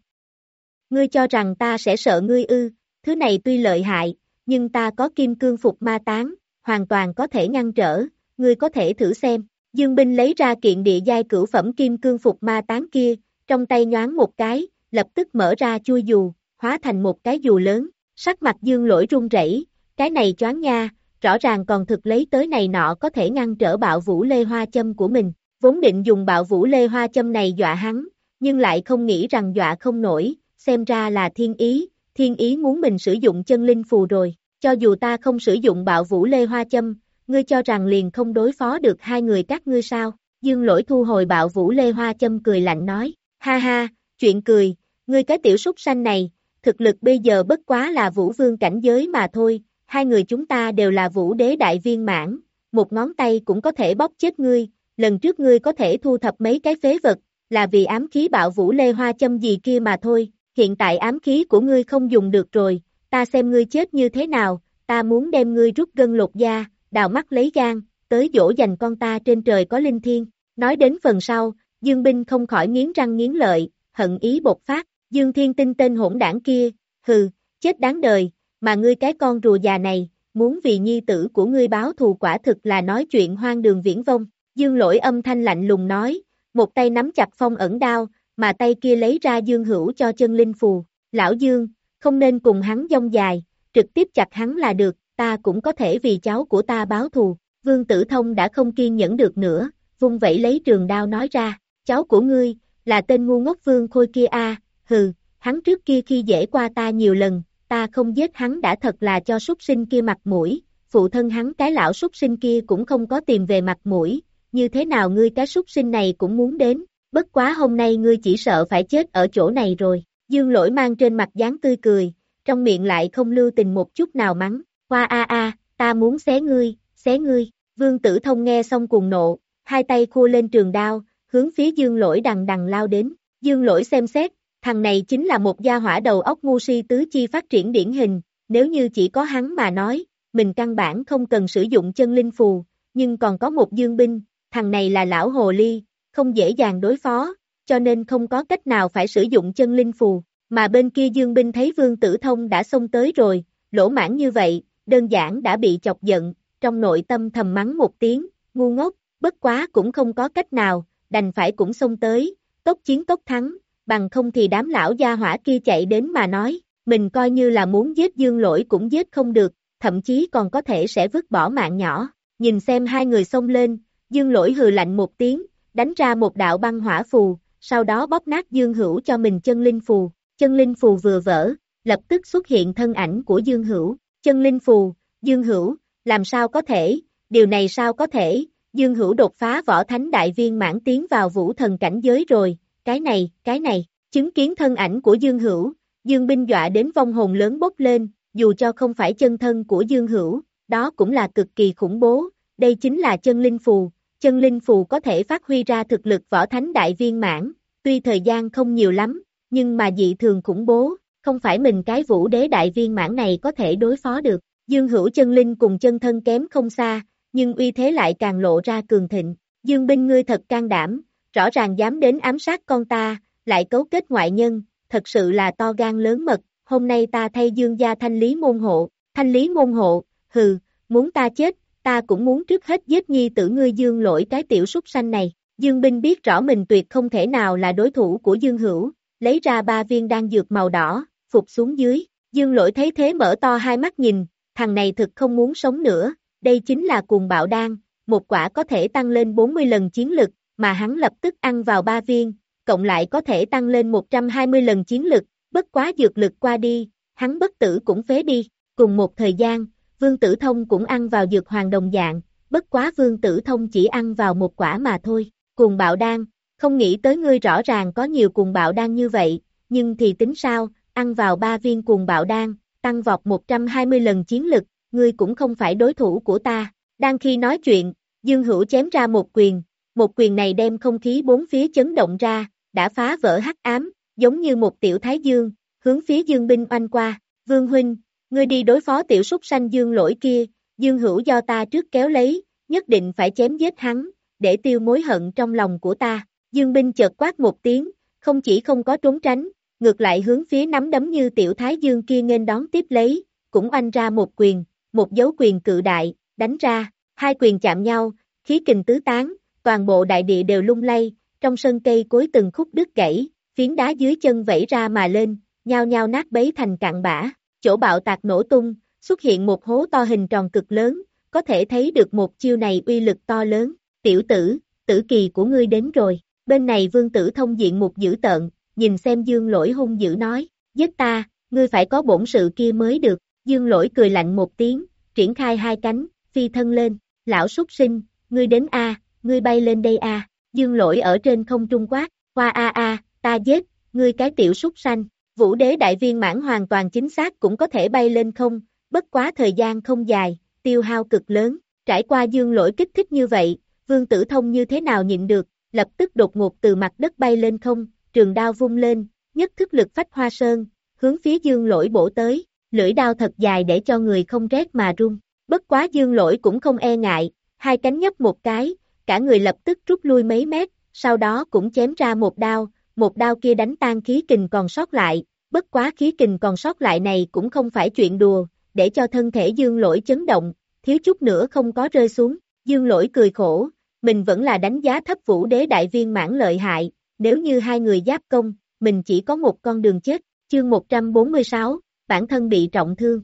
Ngươi cho rằng ta sẽ sợ ngươi ư, thứ này tuy lợi hại, nhưng ta có kim cương phục ma tán, hoàn toàn có thể ngăn trở, ngươi có thể thử xem. Dương binh lấy ra kiện địa giai cửu phẩm kim cương phục ma tán kia, trong tay nhoáng một cái, lập tức mở ra chui dù, hóa thành một cái dù lớn, sắc mặt dương lỗi run rẩy, cái này choáng nha, rõ ràng còn thực lấy tới này nọ có thể ngăn trở bạo vũ lê hoa châm của mình, vốn định dùng bạo vũ lê hoa châm này dọa hắn, nhưng lại không nghĩ rằng dọa không nổi, xem ra là thiên ý, thiên ý muốn mình sử dụng chân linh phù rồi, cho dù ta không sử dụng bạo vũ lê hoa châm, ngươi cho rằng liền không đối phó được hai người các ngươi sao, dương lỗi thu hồi bạo vũ lê hoa châm cười lạnh nói, ha ha, chuyện cười, ngươi cái tiểu súc sanh này, thực lực bây giờ bất quá là vũ vương cảnh giới mà thôi, hai người chúng ta đều là vũ đế đại viên mãn, một ngón tay cũng có thể bóp chết ngươi, lần trước ngươi có thể thu thập mấy cái phế vật, là vì ám khí bạo vũ lê hoa châm gì kia mà thôi, hiện tại ám khí của ngươi không dùng được rồi, ta xem ngươi chết như thế nào, ta muốn đem ngươi rút gân lột da, đào mắt lấy gan, tới dỗ dành con ta trên trời có linh thiên. Nói đến phần sau, Dương Binh không khỏi nghiến răng nghiến lợi, hận ý bột phát, Dương Thiên tinh tên hỗn đảng kia, hừ, chết đáng đời, mà ngươi cái con rùa già này, muốn vì nhi tử của ngươi báo thù quả thực là nói chuyện hoang đường viễn vông. Dương lỗi âm thanh lạnh lùng nói, một tay nắm chặt phong ẩn đao, mà tay kia lấy ra Dương hữu cho chân linh phù. Lão Dương, không nên cùng hắn dông dài, trực tiếp chặt hắn là được, ta cũng có thể vì cháu của ta báo thù. Vương Tử Thông đã không kiên nhẫn được nữa, vung vẩy lấy trường đao nói ra, cháu của ngươi, là tên ngu ngốc Vương Khôi kia a, hừ, hắn trước kia khi dễ qua ta nhiều lần, ta không giết hắn đã thật là cho súc sinh kia mặt mũi, phụ thân hắn cái lão súc sinh kia cũng không có tìm về mặt mũi, như thế nào ngươi cái súc sinh này cũng muốn đến, bất quá hôm nay ngươi chỉ sợ phải chết ở chỗ này rồi, dương lỗi mang trên mặt dáng tươi cười, trong miệng lại không lưu tình một chút nào mắng, qua a a, ta muốn xé ngươi, xé ngươi, vương tử thông nghe xong cuồng nộ, hai tay khua lên trường đao, hướng phía dương lỗi đằng đằng lao đến, dương lỗi xem xét, thằng này chính là một gia hỏa đầu óc ngu si tứ chi phát triển điển hình, nếu như chỉ có hắn mà nói, mình căn bản không cần sử dụng chân linh phù, nhưng còn có một dương binh, thằng này là lão hồ ly, không dễ dàng đối phó, cho nên không có cách nào phải sử dụng chân linh phù, mà bên kia dương binh thấy vương tử thông đã xông tới rồi, lỗ mãn như vậy, đơn giản đã bị chọc giận, trong nội tâm thầm mắng một tiếng, ngu ngốc, bất quá cũng không có cách nào, đành phải cũng xông tới, tốc chiến tốc thắng, bằng không thì đám lão gia hỏa kia chạy đến mà nói, mình coi như là muốn giết dương lỗi cũng giết không được, thậm chí còn có thể sẽ vứt bỏ mạng nhỏ, nhìn xem hai người xông lên, dương lỗi hừ lạnh một tiếng, đánh ra một đạo băng hỏa phù, sau đó bóp nát dương hữu cho mình chân linh phù, chân linh phù vừa vỡ, lập tức xuất hiện thân ảnh của dương hữu, chân linh phù, dương hữu, làm sao có thể, điều này sao có thể, dương hữu đột phá võ thánh đại viên mãn tiến vào vũ thần cảnh giới rồi, cái này, cái này, chứng kiến thân ảnh của Dương Hữu, Dương binh dọa đến vong hồn lớn bốc lên, dù cho không phải chân thân của Dương Hữu, đó cũng là cực kỳ khủng bố, đây chính là chân linh phù, chân linh phù có thể phát huy ra thực lực võ thánh đại viên mãn, tuy thời gian không nhiều lắm, nhưng mà dị thường khủng bố, không phải mình cái vũ đế đại viên mãn này có thể đối phó được, Dương Hữu chân linh cùng chân thân kém không xa, nhưng uy thế lại càng lộ ra cường thịnh, Dương binh ngươi thật can đảm, rõ ràng dám đến ám sát con ta, lại cấu kết ngoại nhân, thật sự là to gan lớn mật, hôm nay ta thay dương gia thanh lý môn hộ, thanh lý môn hộ, hừ, muốn ta chết, ta cũng muốn trước hết giết nhi tử ngươi dương lỗi cái tiểu súc sanh này, dương binh biết rõ mình tuyệt không thể nào là đối thủ của dương hữu, lấy ra ba viên đan dược màu đỏ, phục xuống dưới, dương lỗi thấy thế mở to hai mắt nhìn, thằng này thực không muốn sống nữa, đây chính là cuồng bạo đan, một quả có thể tăng lên 40 lần chiến lực, mà hắn lập tức ăn vào ba viên, cộng lại có thể tăng lên 120 lần chiến lực, bất quá dược lực qua đi, hắn bất tử cũng phế đi, cùng một thời gian, Vương Tử Thông cũng ăn vào dược hoàng đồng dạng, bất quá Vương Tử Thông chỉ ăn vào một quả mà thôi, cuồng bạo đan, không nghĩ tới ngươi rõ ràng có nhiều cuồng bạo đan như vậy, nhưng thì tính sao, ăn vào ba viên cuồng bạo đan, tăng vọt 120 lần chiến lực, ngươi cũng không phải đối thủ của ta, đang khi nói chuyện, Dương Hữu chém ra một quyền, một quyền này đem không khí bốn phía chấn động ra, đã phá vỡ hắc ám, giống như một tiểu thái dương, hướng phía dương binh oanh qua, vương huynh, ngươi đi đối phó tiểu súc sanh dương lỗi kia, dương hữu do ta trước kéo lấy, nhất định phải chém giết hắn, để tiêu mối hận trong lòng của ta, dương binh chợt quát một tiếng, không chỉ không có trốn tránh, ngược lại hướng phía nắm đấm như tiểu thái dương kia nghênh đón tiếp lấy, cũng oanh ra một quyền, một dấu quyền cự đại, đánh ra, hai quyền chạm nhau, khí kình tứ tán, toàn bộ đại địa đều lung lay, trong sân cây cối từng khúc đứt gãy, phiến đá dưới chân vẫy ra mà lên, nhao nhao nát bấy thành cạn bã, chỗ bạo tạc nổ tung, xuất hiện một hố to hình tròn cực lớn, có thể thấy được một chiêu này uy lực to lớn, tiểu tử, tử kỳ của ngươi đến rồi, bên này vương tử thông diện một dữ tợn, nhìn xem dương lỗi hung dữ nói, giết ta, ngươi phải có bổn sự kia mới được, dương lỗi cười lạnh một tiếng, triển khai hai cánh, phi thân lên, lão súc sinh, ngươi đến A, ngươi bay lên đây A, dương lỗi ở trên không trung quát, hoa A A, ta giết, ngươi cái tiểu súc sanh, vũ đế đại viên mãn hoàn toàn chính xác cũng có thể bay lên không, bất quá thời gian không dài, tiêu hao cực lớn, trải qua dương lỗi kích thích như vậy, vương tử thông như thế nào nhịn được, lập tức đột ngột từ mặt đất bay lên không, trường đao vung lên, nhất thức lực phách hoa sơn, hướng phía dương lỗi bổ tới, lưỡi đao thật dài để cho người không rét mà run. Bất quá dương lỗi cũng không e ngại, hai cánh nhấp một cái, cả người lập tức rút lui mấy mét, sau đó cũng chém ra một đao, một đao kia đánh tan khí kình còn sót lại, bất quá khí kình còn sót lại này cũng không phải chuyện đùa, để cho thân thể dương lỗi chấn động, thiếu chút nữa không có rơi xuống, dương lỗi cười khổ, mình vẫn là đánh giá thấp vũ đế đại viên mãn lợi hại, nếu như hai người giáp công, mình chỉ có một con đường chết, chương 146, bản thân bị trọng thương.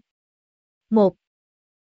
1.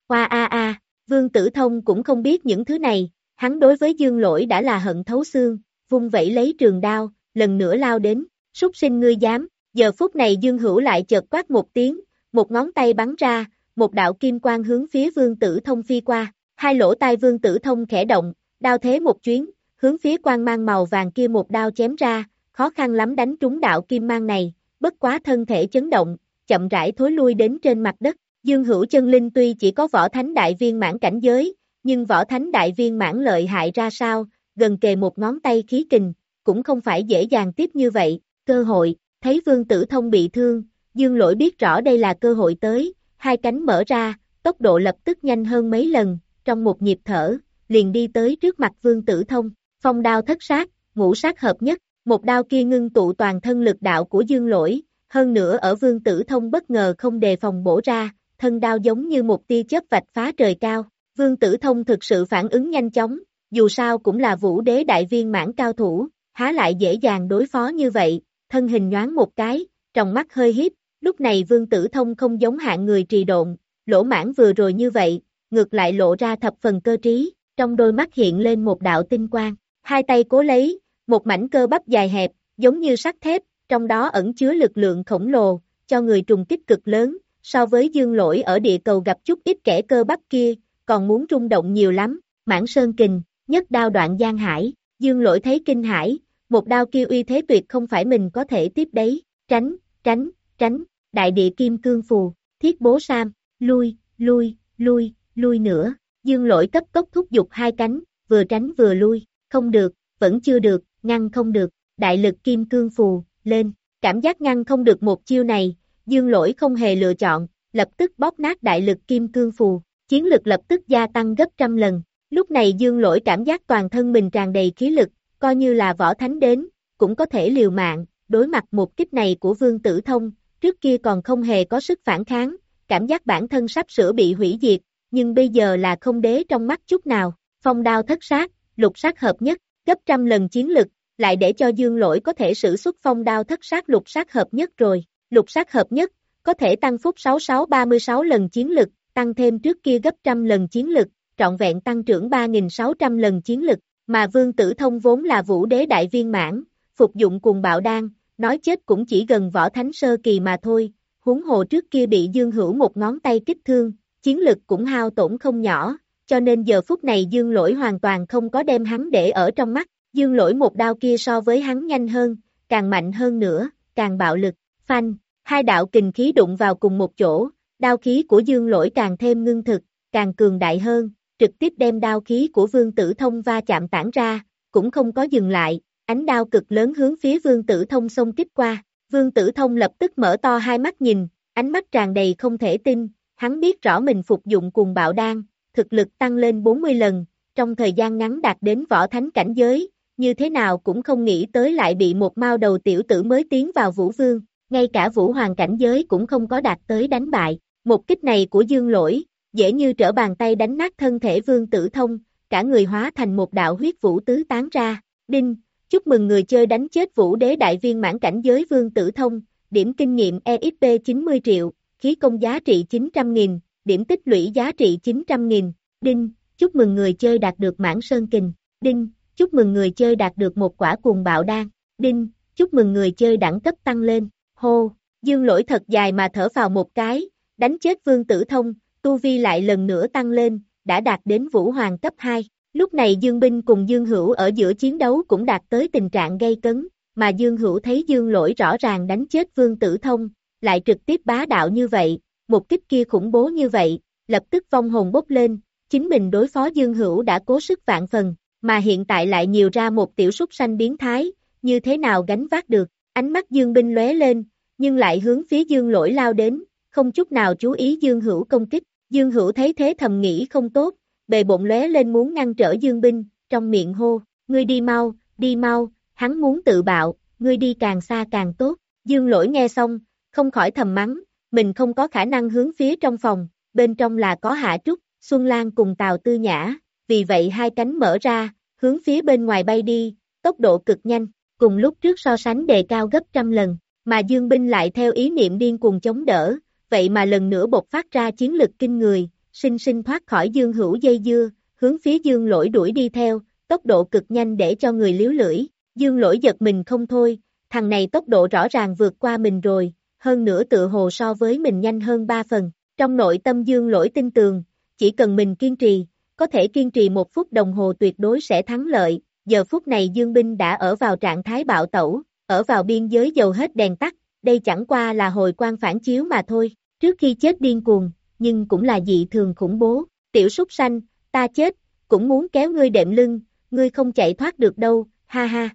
Hoa a a, Vương Tử Thông cũng không biết những thứ này, hắn đối với Dương Lỗi đã là hận thấu xương, vung vẫy lấy trường đao, lần nữa lao đến, súc sinh ngươi dám, giờ phút này Dương Hữu lại chợt quát một tiếng, một ngón tay bắn ra, một đạo kim quang hướng phía Vương Tử Thông phi qua, hai lỗ tai Vương Tử Thông khẽ động, đao thế một chuyến, hướng phía quang mang màu vàng kia một đao chém ra, khó khăn lắm đánh trúng đạo kim mang này, bất quá thân thể chấn động, chậm rãi thối lui đến trên mặt đất. Dương Hữu Chân Linh tuy chỉ có võ thánh đại viên mãn cảnh giới, nhưng võ thánh đại viên mãn lợi hại ra sao, gần kề một ngón tay khí kình, cũng không phải dễ dàng tiếp như vậy, cơ hội, thấy Vương Tử Thông bị thương, Dương Lỗi biết rõ đây là cơ hội tới, hai cánh mở ra, tốc độ lập tức nhanh hơn mấy lần, trong một nhịp thở, liền đi tới trước mặt Vương Tử Thông, phong đao thất sát, ngũ sát hợp nhất, một đao kia ngưng tụ toàn thân lực đạo của Dương Lỗi, hơn nữa ở Vương Tử Thông bất ngờ không đề phòng bổ ra, thân đao giống như một tia chớp vạch phá trời cao. Vương Tử Thông thực sự phản ứng nhanh chóng, dù sao cũng là vũ đế đại viên mãn cao thủ, há lại dễ dàng đối phó như vậy, thân hình nhoáng một cái, trong mắt hơi hiếp, lúc này Vương Tử Thông không giống hạng người trì độn, lỗ mãn vừa rồi như vậy, ngược lại lộ ra thập phần cơ trí, trong đôi mắt hiện lên một đạo tinh quang, hai tay cố lấy, một mảnh cơ bắp dài hẹp, giống như sắt thép, trong đó ẩn chứa lực lượng khổng lồ, cho người trùng kích cực lớn, so với dương lỗi ở địa cầu gặp chút ít kẻ cơ bắp kia, còn muốn rung động nhiều lắm, mãn sơn kình, nhất đao đoạn giang hải, dương lỗi thấy kinh hải, một đao kia uy thế tuyệt không phải mình có thể tiếp đấy, tránh, tránh, tránh, đại địa kim cương phù, thiết bố sam, lui, lui, lui, lui nữa, dương lỗi cấp tốc thúc giục hai cánh, vừa tránh vừa lui, không được, vẫn chưa được, ngăn không được, đại lực kim cương phù, lên, cảm giác ngăn không được một chiêu này, dương lỗi không hề lựa chọn, lập tức bóp nát đại lực kim cương phù, chiến lực lập tức gia tăng gấp trăm lần, lúc này dương lỗi cảm giác toàn thân mình tràn đầy khí lực, coi như là võ thánh đến, cũng có thể liều mạng, đối mặt một kích này của vương tử thông, trước kia còn không hề có sức phản kháng, cảm giác bản thân sắp sửa bị hủy diệt, nhưng bây giờ là không đế trong mắt chút nào, phong đao thất sát, lục sát hợp nhất, gấp trăm lần chiến lực, lại để cho dương lỗi có thể sử xuất phong đao thất sát lục sát hợp nhất rồi, lục sát hợp nhất, có thể tăng phúc 6636 lần chiến lực, tăng thêm trước kia gấp trăm lần chiến lực, trọn vẹn tăng trưởng 3600 lần chiến lực, mà vương tử thông vốn là vũ đế đại viên mãn, phục dụng cùng bạo đan, nói chết cũng chỉ gần võ thánh sơ kỳ mà thôi, huống hồ trước kia bị dương hữu một ngón tay kích thương, chiến lực cũng hao tổn không nhỏ, cho nên giờ phút này dương lỗi hoàn toàn không có đem hắn để ở trong mắt, dương lỗi một đao kia so với hắn nhanh hơn, càng mạnh hơn nữa, càng bạo lực, phanh, hai đạo kình khí đụng vào cùng một chỗ, đao khí của dương lỗi càng thêm ngưng thực, càng cường đại hơn, trực tiếp đem đao khí của vương tử thông va chạm tản ra, cũng không có dừng lại, ánh đao cực lớn hướng phía vương tử thông xông kích qua, Vương Tử Thông lập tức mở to hai mắt nhìn, ánh mắt tràn đầy không thể tin, hắn biết rõ mình phục dụng cùng bạo đan, thực lực tăng lên 40 lần, trong thời gian ngắn đạt đến võ thánh cảnh giới, như thế nào cũng không nghĩ tới lại bị một mao đầu tiểu tử mới tiến vào vũ vương, ngay cả vũ hoàng cảnh giới cũng không có đạt tới đánh bại, một kích này của dương lỗi, dễ như trở bàn tay đánh nát thân thể vương tử thông, cả người hóa thành một đạo huyết vũ tứ tán ra, đinh, chúc mừng người chơi đánh chết vũ đế đại viên mãn cảnh giới vương tử thông, điểm kinh nghiệm EXP 90 triệu, khí công giá trị 900.000, điểm tích lũy giá trị 900.000, đinh, chúc mừng người chơi đạt được mãn sơn kình, đinh, chúc mừng người chơi đạt được một quả cuồng bạo đan, đinh, chúc mừng người chơi đẳng cấp tăng lên, hô, dương lỗi thật dài mà thở vào một cái, đánh chết vương tử thông, tu vi lại lần nữa tăng lên, đã đạt đến vũ hoàng cấp 2. Lúc này Dương Binh cùng Dương Hữu ở giữa chiến đấu cũng đạt tới tình trạng gây cấn, mà Dương Hữu thấy Dương Lỗi rõ ràng đánh chết Vương Tử Thông, lại trực tiếp bá đạo như vậy, một kích kia khủng bố như vậy, lập tức vong hồn bốc lên, chính mình đối phó Dương Hữu đã cố sức vạn phần, mà hiện tại lại nhiều ra một tiểu súc sanh biến thái, như thế nào gánh vác được, ánh mắt Dương Binh lóe lên, nhưng lại hướng phía Dương Lỗi lao đến, không chút nào chú ý Dương Hữu công kích, Dương Hữu thấy thế thầm nghĩ không tốt, bề bộn lóe lên muốn ngăn trở Dương Binh, trong miệng hô, ngươi đi mau, đi mau, hắn muốn tự bạo, ngươi đi càng xa càng tốt, Dương Lỗi nghe xong, không khỏi thầm mắng, mình không có khả năng hướng phía trong phòng, bên trong là có Hạ Trúc, Xuân Lan cùng Tào Tư Nhã, vì vậy hai cánh mở ra, hướng phía bên ngoài bay đi, tốc độ cực nhanh, cùng lúc trước so sánh đề cao gấp trăm lần, mà Dương Binh lại theo ý niệm điên cùng chống đỡ, vậy mà lần nữa bộc phát ra chiến lực kinh người, sinh sinh thoát khỏi Dương Hữu dây dưa, hướng phía Dương Lỗi đuổi đi theo, tốc độ cực nhanh để cho người liếu lưỡi, Dương Lỗi giật mình không thôi, thằng này tốc độ rõ ràng vượt qua mình rồi, hơn nữa tự hồ so với mình nhanh hơn 3 phần, trong nội tâm Dương Lỗi tin tường, chỉ cần mình kiên trì, có thể kiên trì một phút đồng hồ tuyệt đối sẽ thắng lợi, giờ phút này Dương Binh đã ở vào trạng thái bạo tẩu, ở vào biên giới dầu hết đèn tắt, đây chẳng qua là hồi quan phản chiếu mà thôi, trước khi chết điên cuồng, nhưng cũng là dị thường khủng bố, tiểu súc sanh, ta chết, cũng muốn kéo ngươi đệm lưng, ngươi không chạy thoát được đâu, ha ha.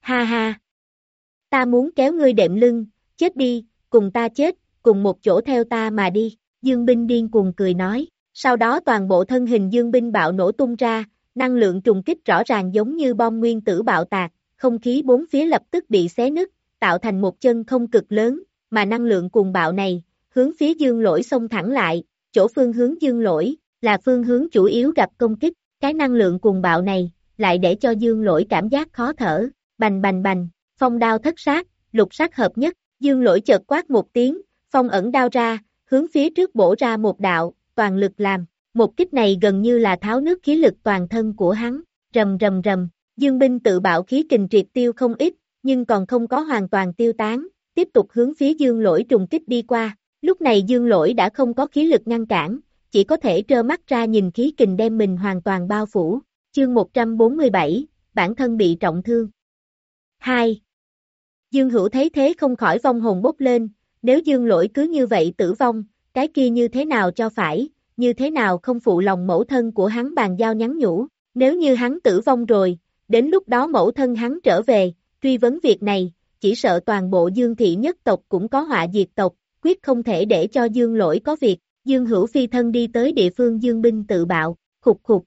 Ha ha. Ta muốn kéo ngươi đệm lưng, chết đi, cùng ta chết, cùng một chỗ theo ta mà đi, Dương Binh điên cuồng cười nói, sau đó toàn bộ thân hình Dương Binh bạo nổ tung ra, năng lượng trùng kích rõ ràng giống như bom nguyên tử bạo tạc, không khí bốn phía lập tức bị xé nứt, tạo thành một chân không cực lớn, mà năng lượng cuồng bạo này, hướng phía dương lỗi xông thẳng lại, chỗ phương hướng dương lỗi, là phương hướng chủ yếu gặp công kích, cái năng lượng cuồng bạo này, lại để cho dương lỗi cảm giác khó thở, bành bành bành, phong đao thất sát, lục sát hợp nhất, dương lỗi chợt quát một tiếng, phong ẩn đao ra, hướng phía trước bổ ra một đạo, toàn lực làm, một kích này gần như là tháo nước khí lực toàn thân của hắn, rầm rầm rầm, dương binh tự bạo khí kình triệt tiêu không ít, nhưng còn không có hoàn toàn tiêu tán, tiếp tục hướng phía dương lỗi trùng kích đi qua, Lúc này dương lỗi đã không có khí lực ngăn cản, chỉ có thể trơ mắt ra nhìn khí kình đem mình hoàn toàn bao phủ. Chương 147, bản thân bị trọng thương. 2. Dương hữu thấy thế không khỏi vong hồn bốc lên, nếu dương lỗi cứ như vậy tử vong, cái kia như thế nào cho phải, như thế nào không phụ lòng mẫu thân của hắn bàn giao nhắn nhủ, nếu như hắn tử vong rồi, đến lúc đó mẫu thân hắn trở về, truy vấn việc này, chỉ sợ toàn bộ dương thị nhất tộc cũng có họa diệt tộc, quyết không thể để cho Dương lỗi có việc, Dương hữu phi thân đi tới địa phương Dương binh tự bạo, khục khục.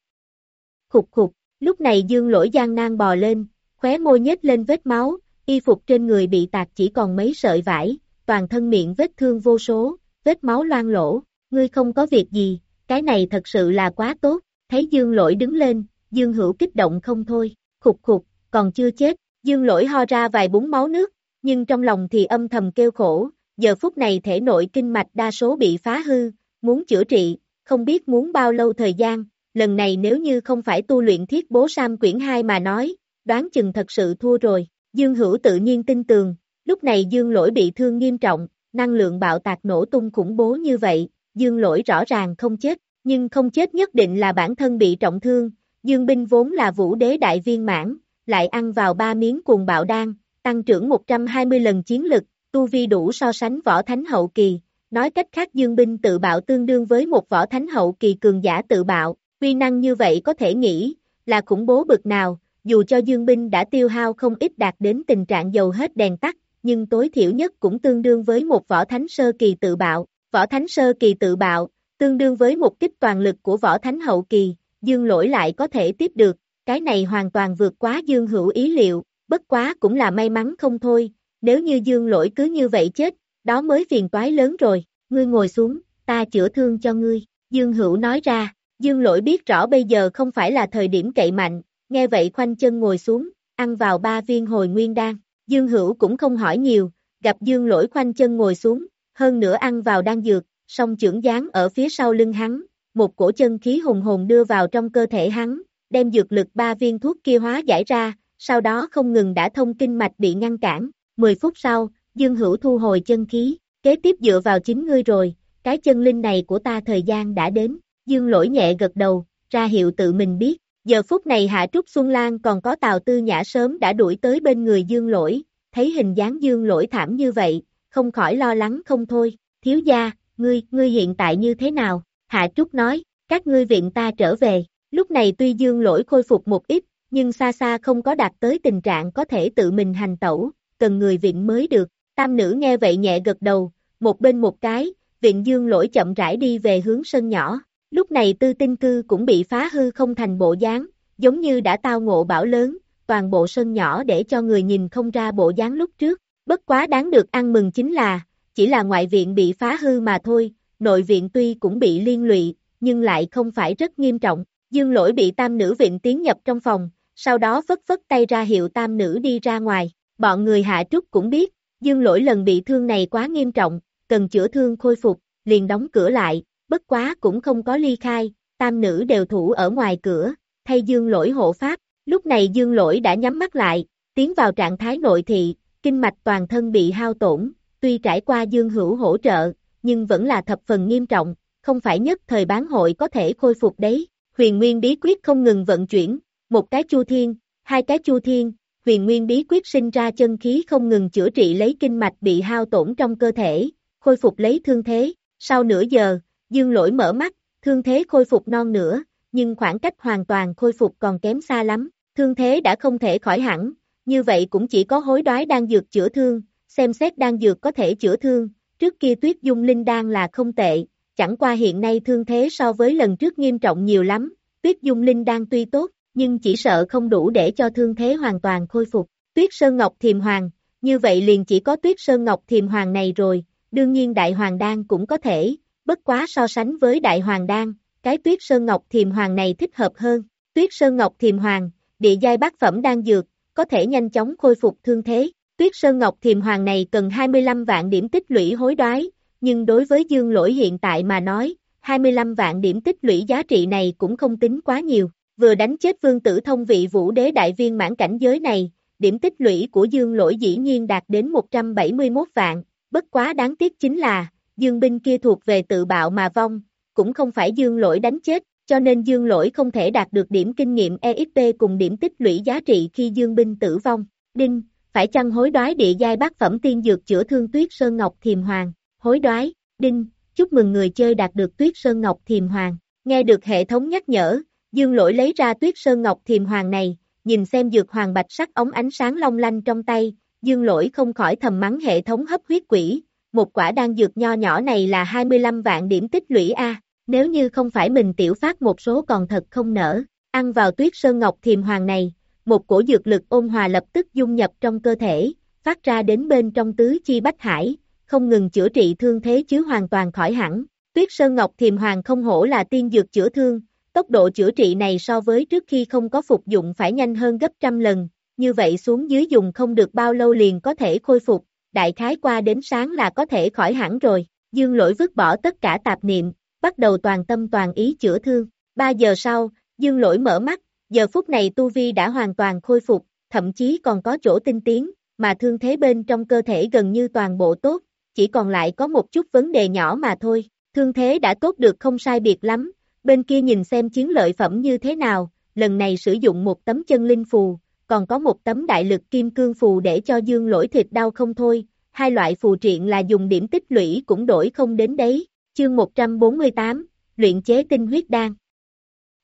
Khục khục, lúc này Dương lỗi gian nan bò lên, khóe môi nhếch lên vết máu, y phục trên người bị tạc chỉ còn mấy sợi vải, toàn thân miệng vết thương vô số, vết máu loang lỗ, ngươi không có việc gì, cái này thật sự là quá tốt, thấy Dương lỗi đứng lên, Dương hữu kích động không thôi, khục khục, còn chưa chết, Dương lỗi ho ra vài búng máu nước, nhưng trong lòng thì âm thầm kêu khổ, giờ phút này thể nội kinh mạch đa số bị phá hư, muốn chữa trị, không biết muốn bao lâu thời gian, lần này nếu như không phải tu luyện thiết bố Sam quyển 2 mà nói, đoán chừng thật sự thua rồi, Dương Hữu tự nhiên tin tường, lúc này Dương Lỗi bị thương nghiêm trọng, năng lượng bạo tạc nổ tung khủng bố như vậy, Dương Lỗi rõ ràng không chết, nhưng không chết nhất định là bản thân bị trọng thương, Dương Binh vốn là vũ đế đại viên mãn, lại ăn vào ba miếng cuồng bạo đan, tăng trưởng 120 lần chiến lực, tu vi đủ so sánh võ thánh hậu kỳ, nói cách khác dương binh tự bạo tương đương với một võ thánh hậu kỳ cường giả tự bạo, uy năng như vậy có thể nghĩ, là khủng bố bực nào, dù cho dương binh đã tiêu hao không ít đạt đến tình trạng dầu hết đèn tắt, nhưng tối thiểu nhất cũng tương đương với một võ thánh sơ kỳ tự bạo. Võ thánh sơ kỳ tự bạo, tương đương với một kích toàn lực của võ thánh hậu kỳ, dương lỗi lại có thể tiếp được, cái này hoàn toàn vượt quá dương hữu ý liệu, bất quá cũng là may mắn không thôi, nếu như dương lỗi cứ như vậy chết, đó mới phiền toái lớn rồi, ngươi ngồi xuống, ta chữa thương cho ngươi, dương hữu nói ra, dương lỗi biết rõ bây giờ không phải là thời điểm cậy mạnh, nghe vậy khoanh chân ngồi xuống, ăn vào ba viên hồi nguyên đan, dương hữu cũng không hỏi nhiều, gặp dương lỗi khoanh chân ngồi xuống, hơn nữa ăn vào đan dược, song trưởng dáng ở phía sau lưng hắn, một cổ chân khí hùng hồn đưa vào trong cơ thể hắn, đem dược lực ba viên thuốc kia hóa giải ra, sau đó không ngừng đã thông kinh mạch bị ngăn cản. 10 phút sau, Dương Hữu thu hồi chân khí, kế tiếp dựa vào chính ngươi rồi, cái chân linh này của ta thời gian đã đến. Dương lỗi nhẹ gật đầu, ra hiệu tự mình biết. Giờ phút này Hạ Trúc Xuân Lan còn có Tào Tư Nhã sớm đã đuổi tới bên người Dương lỗi, thấy hình dáng Dương lỗi thảm như vậy, không khỏi lo lắng không thôi. Thiếu gia, ngươi, ngươi hiện tại như thế nào? Hạ Trúc nói, các ngươi viện ta trở về. Lúc này tuy Dương lỗi khôi phục một ít, nhưng xa xa không có đạt tới tình trạng có thể tự mình hành tẩu, cần người viện mới được. Tam nữ nghe vậy nhẹ gật đầu, một bên một cái, viện dương lỗi chậm rãi đi về hướng sân nhỏ. Lúc này tư tinh cư cũng bị phá hư không thành bộ dáng, giống như đã tao ngộ bão lớn, toàn bộ sân nhỏ để cho người nhìn không ra bộ dáng lúc trước. Bất quá đáng được ăn mừng chính là, chỉ là ngoại viện bị phá hư mà thôi, nội viện tuy cũng bị liên lụy, nhưng lại không phải rất nghiêm trọng. Dương lỗi bị tam nữ viện tiến nhập trong phòng, sau đó phất phất tay ra hiệu tam nữ đi ra ngoài. Bọn người hạ trúc cũng biết, dương lỗi lần bị thương này quá nghiêm trọng, cần chữa thương khôi phục, liền đóng cửa lại, bất quá cũng không có ly khai, tam nữ đều thủ ở ngoài cửa, thay dương lỗi hộ pháp. Lúc này dương lỗi đã nhắm mắt lại, tiến vào trạng thái nội thị, kinh mạch toàn thân bị hao tổn, tuy trải qua dương hữu hỗ trợ, nhưng vẫn là thập phần nghiêm trọng, không phải nhất thời bán hội có thể khôi phục đấy. Huyền Nguyên bí quyết không ngừng vận chuyển, một cái chu thiên, hai cái chu thiên, huyền nguyên bí quyết sinh ra chân khí không ngừng chữa trị lấy kinh mạch bị hao tổn trong cơ thể, khôi phục lấy thương thế. Sau nửa giờ, dương lỗi mở mắt, thương thế khôi phục non nữa, nhưng khoảng cách hoàn toàn khôi phục còn kém xa lắm, thương thế đã không thể khỏi hẳn, như vậy cũng chỉ có hối đoái đang dược chữa thương, xem xét đang dược có thể chữa thương, trước kia tuyết dung linh đan là không tệ, chẳng qua hiện nay thương thế so với lần trước nghiêm trọng nhiều lắm, tuyết dung linh đang tuy tốt, nhưng chỉ sợ không đủ để cho thương thế hoàn toàn khôi phục. Tuyết Sơn Ngọc Thiềm Hoàng, như vậy liền chỉ có Tuyết Sơn Ngọc Thiềm Hoàng này rồi, đương nhiên Đại Hoàng Đan cũng có thể, bất quá so sánh với Đại Hoàng Đan, cái Tuyết Sơn Ngọc Thiềm Hoàng này thích hợp hơn. Tuyết Sơn Ngọc Thiềm Hoàng, địa giai bát phẩm đang dược, có thể nhanh chóng khôi phục thương thế. Tuyết Sơn Ngọc Thiềm Hoàng này cần 25 vạn điểm tích lũy hối đoái, nhưng đối với Dương Lỗi hiện tại mà nói, 25 vạn điểm tích lũy giá trị này cũng không tính quá nhiều. Vừa đánh chết vương tử thông vị vũ đế đại viên mãn cảnh giới này, điểm tích lũy của dương lỗi dĩ nhiên đạt đến 171 vạn, bất quá đáng tiếc chính là, dương binh kia thuộc về tự bạo mà vong, cũng không phải dương lỗi đánh chết, cho nên dương lỗi không thể đạt được điểm kinh nghiệm EXP cùng điểm tích lũy giá trị khi dương binh tử vong. Đinh, phải chăng hối đoái địa giai bát phẩm tiên dược chữa thương tuyết sơn ngọc thiềm hoàng, hối đoái, đinh, chúc mừng người chơi đạt được tuyết sơn ngọc thiềm hoàng, nghe được hệ thống nhắc nhở, Dương lỗi lấy ra tuyết sơn ngọc thiềm hoàng này, nhìn xem dược hoàng bạch sắc ống ánh sáng long lanh trong tay, dương lỗi không khỏi thầm mắng hệ thống hấp huyết quỷ, một quả đan dược nho nhỏ này là 25 vạn điểm tích lũy A, nếu như không phải mình tiểu phát một số còn thật không nở, ăn vào tuyết sơn ngọc thiềm hoàng này, một cổ dược lực ôn hòa lập tức dung nhập trong cơ thể, phát ra đến bên trong tứ chi bách hải, không ngừng chữa trị thương thế chứ hoàn toàn khỏi hẳn. Tuyết Sơn Ngọc Thiềm Hoàng không hổ là tiên dược chữa thương, Tốc độ chữa trị này so với trước khi không có phục dụng phải nhanh hơn gấp trăm lần, như vậy xuống dưới dùng không được bao lâu liền có thể khôi phục, đại khái qua đến sáng là có thể khỏi hẳn rồi. Dương lỗi vứt bỏ tất cả tạp niệm, bắt đầu toàn tâm toàn ý chữa thương. Ba giờ sau, dương lỗi mở mắt, giờ phút này tu vi đã hoàn toàn khôi phục, thậm chí còn có chỗ tinh tiến, mà thương thế bên trong cơ thể gần như toàn bộ tốt, chỉ còn lại có một chút vấn đề nhỏ mà thôi. Thương thế đã tốt được không sai biệt lắm, bên kia nhìn xem chiến lợi phẩm như thế nào, lần này sử dụng một tấm chân linh phù, còn có một tấm đại lực kim cương phù để cho dương lỗi thịt đau không thôi, hai loại phù triện là dùng điểm tích lũy cũng đổi không đến đấy, chương 148, luyện chế tinh huyết đan.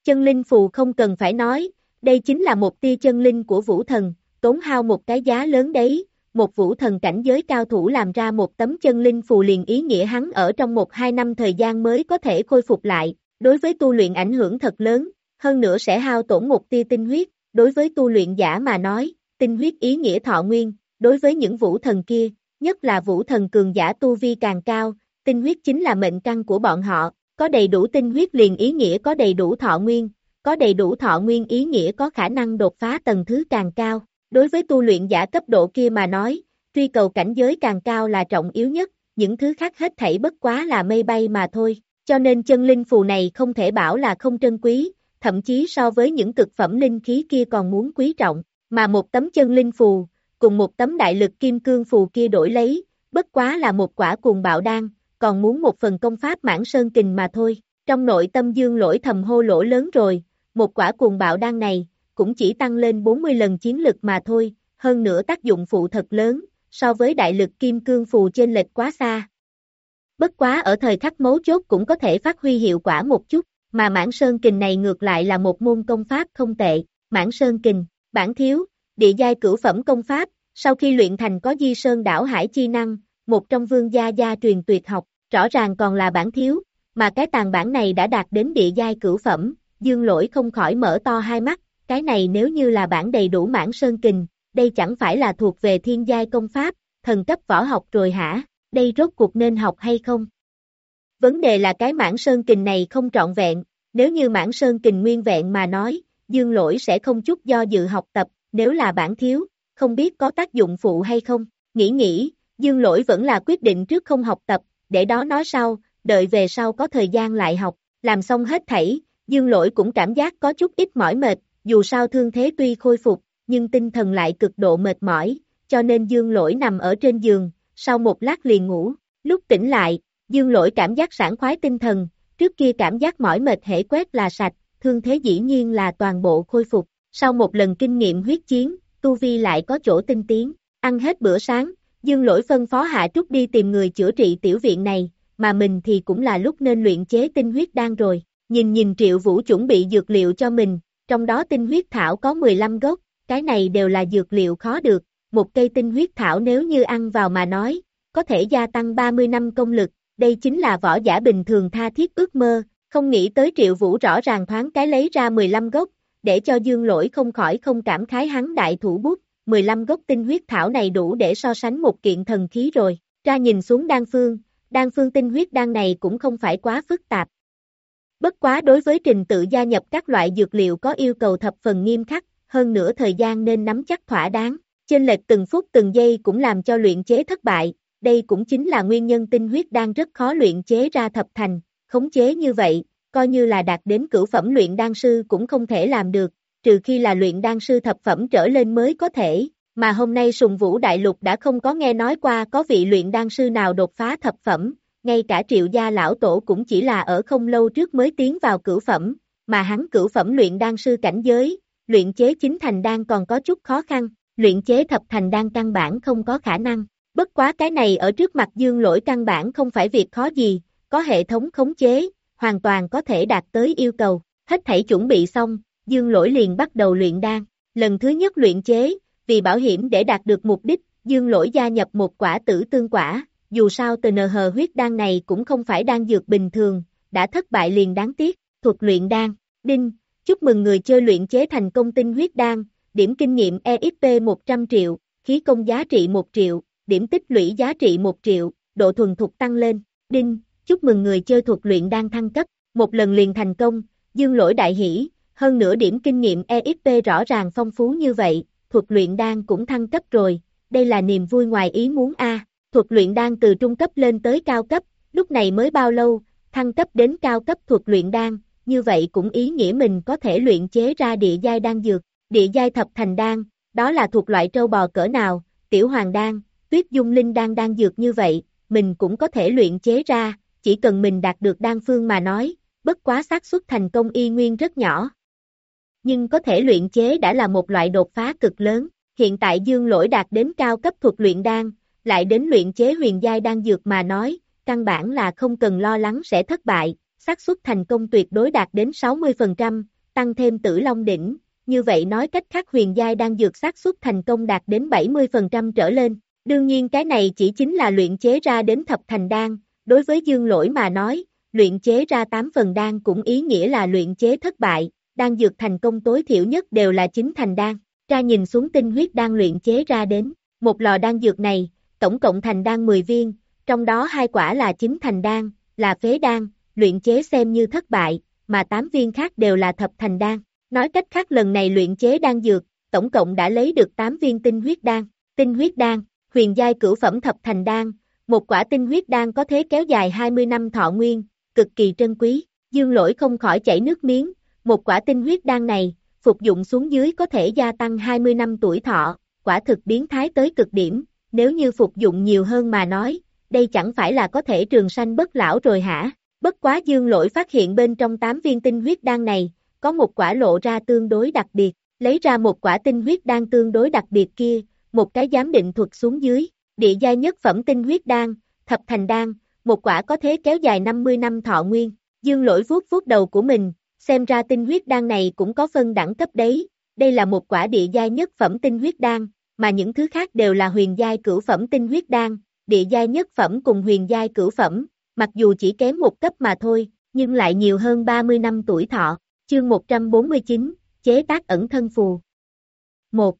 Chân linh phù không cần phải nói, đây chính là một tia chân linh của vũ thần, tốn hao một cái giá lớn đấy, một vũ thần cảnh giới cao thủ làm ra một tấm chân linh phù liền ý nghĩa hắn ở trong một hai năm thời gian mới có thể khôi phục lại, đối với tu luyện ảnh hưởng thật lớn, hơn nữa sẽ hao tổn một tia tinh huyết, đối với tu luyện giả mà nói, tinh huyết ý nghĩa thọ nguyên, đối với những vũ thần kia, nhất là vũ thần cường giả tu vi càng cao, tinh huyết chính là mệnh căn của bọn họ, có đầy đủ tinh huyết liền ý nghĩa có đầy đủ thọ nguyên, có đầy đủ thọ nguyên ý nghĩa có khả năng đột phá tầng thứ càng cao. Đối với tu luyện giả cấp độ kia mà nói, truy cầu cảnh giới càng cao là trọng yếu nhất, những thứ khác hết thảy bất quá là mây bay mà thôi. Cho nên chân linh phù này không thể bảo là không trân quý, thậm chí so với những cực phẩm linh khí kia còn muốn quý trọng, mà một tấm chân linh phù, cùng một tấm đại lực kim cương phù kia đổi lấy, bất quá là một quả cuồng bạo đan, còn muốn một phần công pháp mãn sơn kình mà thôi. Trong nội tâm dương lỗi thầm hô lỗ lớn rồi, một quả cuồng bạo đan này, cũng chỉ tăng lên 40 lần chiến lực mà thôi, hơn nữa tác dụng phụ thật lớn, so với đại lực kim cương phù trên lệch quá xa. Bất quá ở thời khắc mấu chốt cũng có thể phát huy hiệu quả một chút, mà mãn sơn kình này ngược lại là một môn công pháp không tệ, mãn sơn kình, bản thiếu, địa giai cửu phẩm công pháp, sau khi luyện thành có di sơn đảo hải chi năng, một trong vương gia gia truyền tuyệt học, rõ ràng còn là bản thiếu, mà cái tàn bản này đã đạt đến địa giai cửu phẩm, dương lỗi không khỏi mở to hai mắt, cái này nếu như là bản đầy đủ mãn sơn kình, đây chẳng phải là thuộc về thiên giai công pháp, thần cấp võ học rồi hả, đây rốt cuộc nên học hay không? Vấn đề là cái mãn sơn kình này không trọn vẹn, nếu như mãn sơn kình nguyên vẹn mà nói, dương lỗi sẽ không chút do dự học tập, nếu là bản thiếu, không biết có tác dụng phụ hay không, nghĩ nghĩ, dương lỗi vẫn là quyết định trước không học tập, để đó nói sau, đợi về sau có thời gian lại học, làm xong hết thảy, dương lỗi cũng cảm giác có chút ít mỏi mệt, dù sao thương thế tuy khôi phục, nhưng tinh thần lại cực độ mệt mỏi, cho nên dương lỗi nằm ở trên giường, sau một lát liền ngủ, lúc tỉnh lại, dương lỗi cảm giác sảng khoái tinh thần, trước kia cảm giác mỏi mệt hệ quét là sạch, thương thế dĩ nhiên là toàn bộ khôi phục, sau một lần kinh nghiệm huyết chiến, tu vi lại có chỗ tinh tiến, ăn hết bữa sáng, dương lỗi phân phó Hạ Trúc đi tìm người chữa trị tiểu viện này, mà mình thì cũng là lúc nên luyện chế tinh huyết đan rồi, nhìn nhìn triệu vũ chuẩn bị dược liệu cho mình, trong đó tinh huyết thảo có 15 gốc, cái này đều là dược liệu khó được, một cây tinh huyết thảo nếu như ăn vào mà nói, có thể gia tăng 30 năm công lực, đây chính là võ giả bình thường tha thiết ước mơ, không nghĩ tới triệu vũ rõ ràng thoáng cái lấy ra 15 gốc, để cho dương lỗi không khỏi không cảm khái hắn đại thủ bút, 15 gốc tinh huyết thảo này đủ để so sánh một kiện thần khí rồi, ra nhìn xuống đan phương, đan phương tinh huyết đan này cũng không phải quá phức tạp. Bất quá đối với trình tự gia nhập các loại dược liệu có yêu cầu thập phần nghiêm khắc, hơn nữa thời gian nên nắm chắc thỏa đáng, trên lệch từng phút từng giây cũng làm cho luyện chế thất bại, đây cũng chính là nguyên nhân tinh huyết đang rất khó luyện chế ra thập thành, khống chế như vậy, coi như là đạt đến cửu phẩm luyện đan sư cũng không thể làm được, trừ khi là luyện đan sư thập phẩm trở lên mới có thể, mà hôm nay sùng vũ đại lục đã không có nghe nói qua có vị luyện đan sư nào đột phá thập phẩm, ngay cả triệu gia lão tổ cũng chỉ là ở không lâu trước mới tiến vào cửu phẩm, mà hắn cửu phẩm luyện đan sư cảnh giới, luyện chế chính thành đan còn có chút khó khăn, luyện chế thập thành đan căn bản không có khả năng. Bất quá cái này ở trước mặt dương lỗi căn bản không phải việc khó gì, có hệ thống khống chế, hoàn toàn có thể đạt tới yêu cầu, hết thảy chuẩn bị xong, dương lỗi liền bắt đầu luyện đan. Lần thứ nhất luyện chế, vì bảo hiểm để đạt được mục đích, dương lỗi gia nhập một quả tử tương quả, dù sao từ nờ hờ huyết đan này cũng không phải đan dược bình thường, đã thất bại liền đáng tiếc, thuật luyện đan, đinh, chúc mừng người chơi luyện chế thành công tinh huyết đan, điểm kinh nghiệm EXP 100 triệu, khí công giá trị 1 triệu, điểm tích lũy giá trị 1 triệu, độ thuần thục tăng lên, đinh, chúc mừng người chơi thuật luyện đan thăng cấp, một lần liền thành công, dương lỗi đại hỷ, hơn nữa điểm kinh nghiệm EXP rõ ràng phong phú như vậy, thuật luyện đan cũng thăng cấp rồi, đây là niềm vui ngoài ý muốn a thuật luyện đan từ trung cấp lên tới cao cấp, lúc này mới bao lâu, thăng cấp đến cao cấp thuật luyện đan, như vậy cũng ý nghĩa mình có thể luyện chế ra địa giai đan dược, địa giai thập thành đan, đó là thuộc loại trâu bò cỡ nào, tiểu hoàng đan, tuyết dung linh đan đan dược như vậy, mình cũng có thể luyện chế ra, chỉ cần mình đạt được đan phương mà nói, bất quá xác suất thành công y nguyên rất nhỏ. Nhưng có thể luyện chế đã là một loại đột phá cực lớn, hiện tại dương lỗi đạt đến cao cấp thuật luyện đan, lại đến luyện chế huyền giai đan dược mà nói, căn bản là không cần lo lắng sẽ thất bại, xác suất thành công tuyệt đối đạt đến 60%, tăng thêm tử long đỉnh, như vậy nói cách khác huyền giai đan dược xác suất thành công đạt đến 70% trở lên, Đương nhiên cái này chỉ chính là luyện chế ra đến thập thành đan, đối với dương lỗi mà nói, luyện chế ra 8 phần đan cũng ý nghĩa là luyện chế thất bại, đan dược thành công tối thiểu nhất đều là chính thành đan. Ra nhìn xuống tinh huyết đan luyện chế ra đến, một lò đan dược này, tổng cộng thành đan 10 viên, trong đó hai quả là chính thành đan, là phế đan, luyện chế xem như thất bại, mà 8 viên khác đều là thập thành đan. Nói cách khác lần này luyện chế đan dược, tổng cộng đã lấy được 8 viên tinh huyết đan. Tinh huyết đan, huyền giai cửu phẩm thập thành đan, một quả tinh huyết đan có thế kéo dài 20 năm thọ nguyên, cực kỳ trân quý. Dương lỗi không khỏi chảy nước miếng, một quả tinh huyết đan này, phục dụng xuống dưới có thể gia tăng 20 năm tuổi thọ, quả thực biến thái tới cực điểm, nếu như phục dụng nhiều hơn mà nói, đây chẳng phải là có thể trường sanh bất lão rồi hả? Bất quá dương lỗi phát hiện bên trong 8 viên tinh huyết đan này, có một quả lộ ra tương đối đặc biệt, lấy ra một quả tinh huyết đan tương đối đặc biệt kia, một cái giám định thuật xuống dưới, địa giai nhất phẩm tinh huyết đan, thập thành đan, một quả có thế kéo dài 50 năm thọ nguyên, dương lỗi vuốt vuốt đầu của mình, xem ra tinh huyết đan này cũng có phân đẳng cấp đấy, đây là một quả địa giai nhất phẩm tinh huyết đan, mà những thứ khác đều là huyền giai cửu phẩm tinh huyết đan, địa giai nhất phẩm cùng huyền giai cửu phẩm, mặc dù chỉ kém một cấp mà thôi, nhưng lại nhiều hơn 30 năm tuổi thọ. Chương 149, chế tác ẩn thân phù. 1.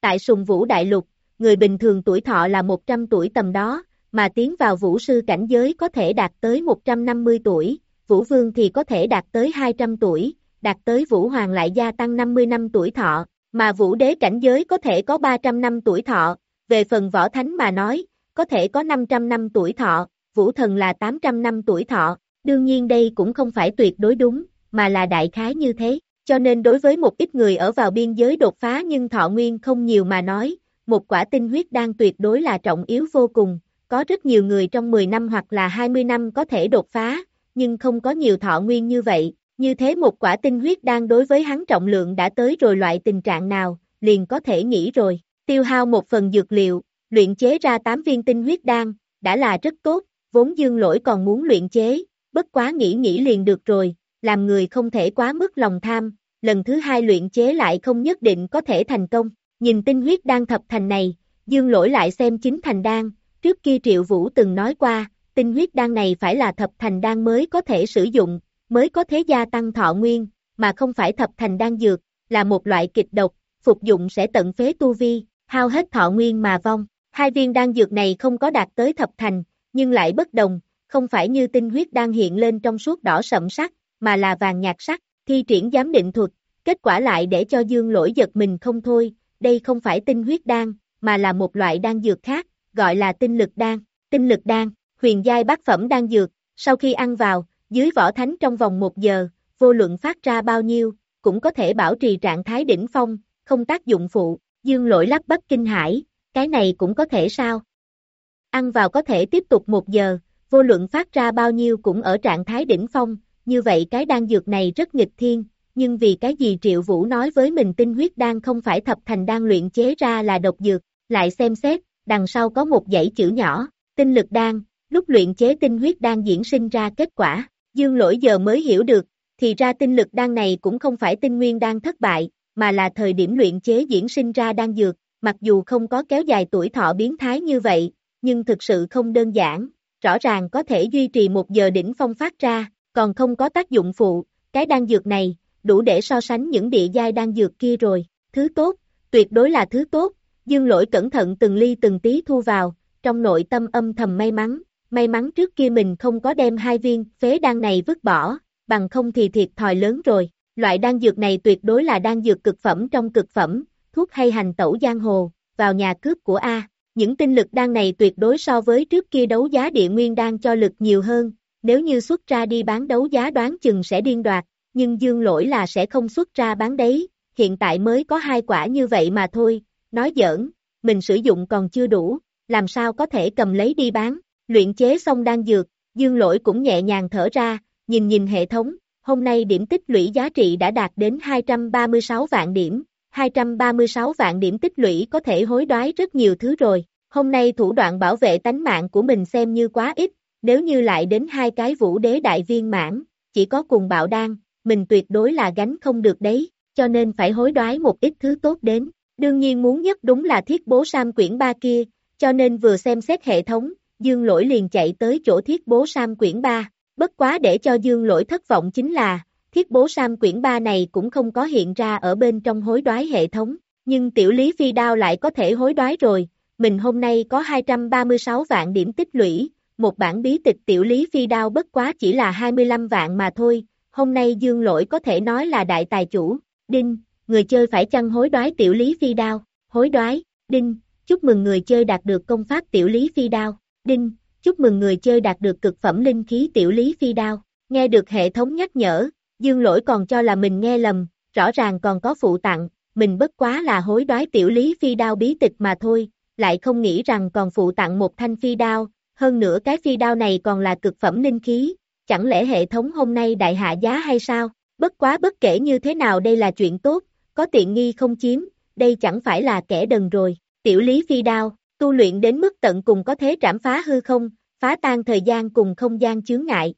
Tại sùng vũ đại lục, người bình thường tuổi thọ là 100 tuổi tầm đó, mà tiến vào vũ sư cảnh giới có thể đạt tới 150 tuổi, vũ vương thì có thể đạt tới 200 tuổi, đạt tới vũ hoàng lại gia tăng 50 năm tuổi thọ, mà vũ đế cảnh giới có thể có 300 năm tuổi thọ, về phần võ thánh mà nói, có thể có 500 năm tuổi thọ, vũ thần là 800 năm tuổi thọ, đương nhiên đây cũng không phải tuyệt đối đúng, mà là đại khái như thế, cho nên đối với một ít người ở vào biên giới đột phá nhưng thọ nguyên không nhiều mà nói, một quả tinh huyết đang tuyệt đối là trọng yếu vô cùng, có rất nhiều người trong 10 năm hoặc là 20 năm có thể đột phá, nhưng không có nhiều thọ nguyên như vậy, như thế một quả tinh huyết đang đối với hắn trọng lượng đã tới rồi loại tình trạng nào, liền có thể nghĩ rồi, tiêu hao một phần dược liệu, luyện chế ra 8 viên tinh huyết đan, đã là rất tốt, vốn dương lỗi còn muốn luyện chế, bất quá nghĩ nghĩ liền được rồi, làm người không thể quá mức lòng tham, lần thứ hai luyện chế lại không nhất định có thể thành công, nhìn tinh huyết đan thập thành này, dương lỗi lại xem chính thành đan, trước kia triệu vũ từng nói qua, tinh huyết đan này phải là thập thành đan mới có thể sử dụng, mới có thế gia tăng thọ nguyên, mà không phải thập thành đan dược, là một loại kịch độc, phục dụng sẽ tận phế tu vi, hao hết thọ nguyên mà vong. Hai viên đan dược này không có đạt tới thập thành, nhưng lại bất đồng, không phải như tinh huyết đan hiện lên trong suốt đỏ sậm sắc, mà là vàng nhạt sắc, thi triển giám định thuật, kết quả lại để cho dương lỗi giật mình không thôi, đây không phải tinh huyết đan, mà là một loại đan dược khác, gọi là tinh lực đan, tinh lực đan, huyền giai bát phẩm đan dược, sau khi ăn vào, dưới võ thánh trong vòng một giờ, vô luận phát ra bao nhiêu, cũng có thể bảo trì trạng thái đỉnh phong, không tác dụng phụ, dương lỗi lắp bắp kinh hải, cái này cũng có thể sao? Ăn vào có thể tiếp tục một giờ, vô luận phát ra bao nhiêu cũng ở trạng thái đỉnh phong, như vậy cái đan dược này rất nghịch thiên, nhưng vì cái gì Triệu Vũ nói với mình tinh huyết đan không phải thập thành đan luyện chế ra là độc dược, lại xem xét, đằng sau có một dãy chữ nhỏ, tinh lực đan, lúc luyện chế tinh huyết đan diễn sinh ra kết quả, dương lỗi giờ mới hiểu được, thì ra tinh lực đan này cũng không phải tinh nguyên đan thất bại, mà là thời điểm luyện chế diễn sinh ra đan dược, mặc dù không có kéo dài tuổi thọ biến thái như vậy, nhưng thực sự không đơn giản, rõ ràng có thể duy trì một giờ đỉnh phong phát ra, còn không có tác dụng phụ, cái đan dược này, đủ để so sánh những địa giai đan dược kia rồi, thứ tốt, tuyệt đối là thứ tốt, dương lỗi cẩn thận từng ly từng tí thu vào, trong nội tâm âm thầm may mắn, may mắn trước kia mình không có đem hai viên phế đan này vứt bỏ, bằng không thì thiệt thòi lớn rồi, loại đan dược này tuyệt đối là đan dược cực phẩm trong cực phẩm, thuốc hay hành tẩu giang hồ, vào nhà cướp của A. Những tinh lực đan này tuyệt đối so với trước kia đấu giá địa nguyên đan cho lực nhiều hơn, nếu như xuất ra đi bán đấu giá đoán chừng sẽ điên đoạt, nhưng dương lỗi là sẽ không xuất ra bán đấy, hiện tại mới có hai quả như vậy mà thôi, nói giỡn, mình sử dụng còn chưa đủ, làm sao có thể cầm lấy đi bán, luyện chế xong đan dược, dương lỗi cũng nhẹ nhàng thở ra, nhìn nhìn hệ thống, hôm nay điểm tích lũy giá trị đã đạt đến 236 vạn điểm, 236 vạn điểm tích lũy có thể hối đoái rất nhiều thứ rồi, hôm nay thủ đoạn bảo vệ tánh mạng của mình xem như quá ít, nếu như lại đến hai cái vũ đế đại viên mãn, chỉ có cùng bạo đan, mình tuyệt đối là gánh không được đấy, cho nên phải hối đoái một ít thứ tốt đến. Đương nhiên muốn nhất đúng là thiết bố Sam quyển ba kia, cho nên vừa xem xét hệ thống, Dương Lỗi liền chạy tới chỗ thiết bố Sam quyển 3. Bất quá để cho Dương Lỗi thất vọng chính là, thiết bố Sam quyển 3 này cũng không có hiện ra ở bên trong hối đoái hệ thống, nhưng tiểu lý phi đao lại có thể hối đoái rồi, mình hôm nay có 236 vạn điểm tích lũy, một bản bí tịch tiểu lý phi đao bất quá chỉ là 25 vạn mà thôi, hôm nay dương lỗi có thể nói là đại tài chủ, đinh, người chơi phải chăng hối đoái tiểu lý phi đao, hối đoái, đinh, chúc mừng người chơi đạt được công pháp tiểu lý phi đao, đinh, chúc mừng người chơi đạt được cực phẩm linh khí tiểu lý phi đao, nghe được hệ thống nhắc nhở, dương lỗi còn cho là mình nghe lầm, rõ ràng còn có phụ tặng, mình bất quá là hối đoái tiểu lý phi đao bí tịch mà thôi, lại không nghĩ rằng còn phụ tặng một thanh phi đao, hơn nữa cái phi đao này còn là cực phẩm linh khí, chẳng lẽ hệ thống hôm nay đại hạ giá hay sao? Bất quá bất kể như thế nào đây là chuyện tốt, có tiện nghi không chiếm, đây chẳng phải là kẻ đần rồi. Tiểu lý phi đao, tu luyện đến mức tận cùng có thế trảm phá hư không, phá tan thời gian cùng không gian chướng ngại.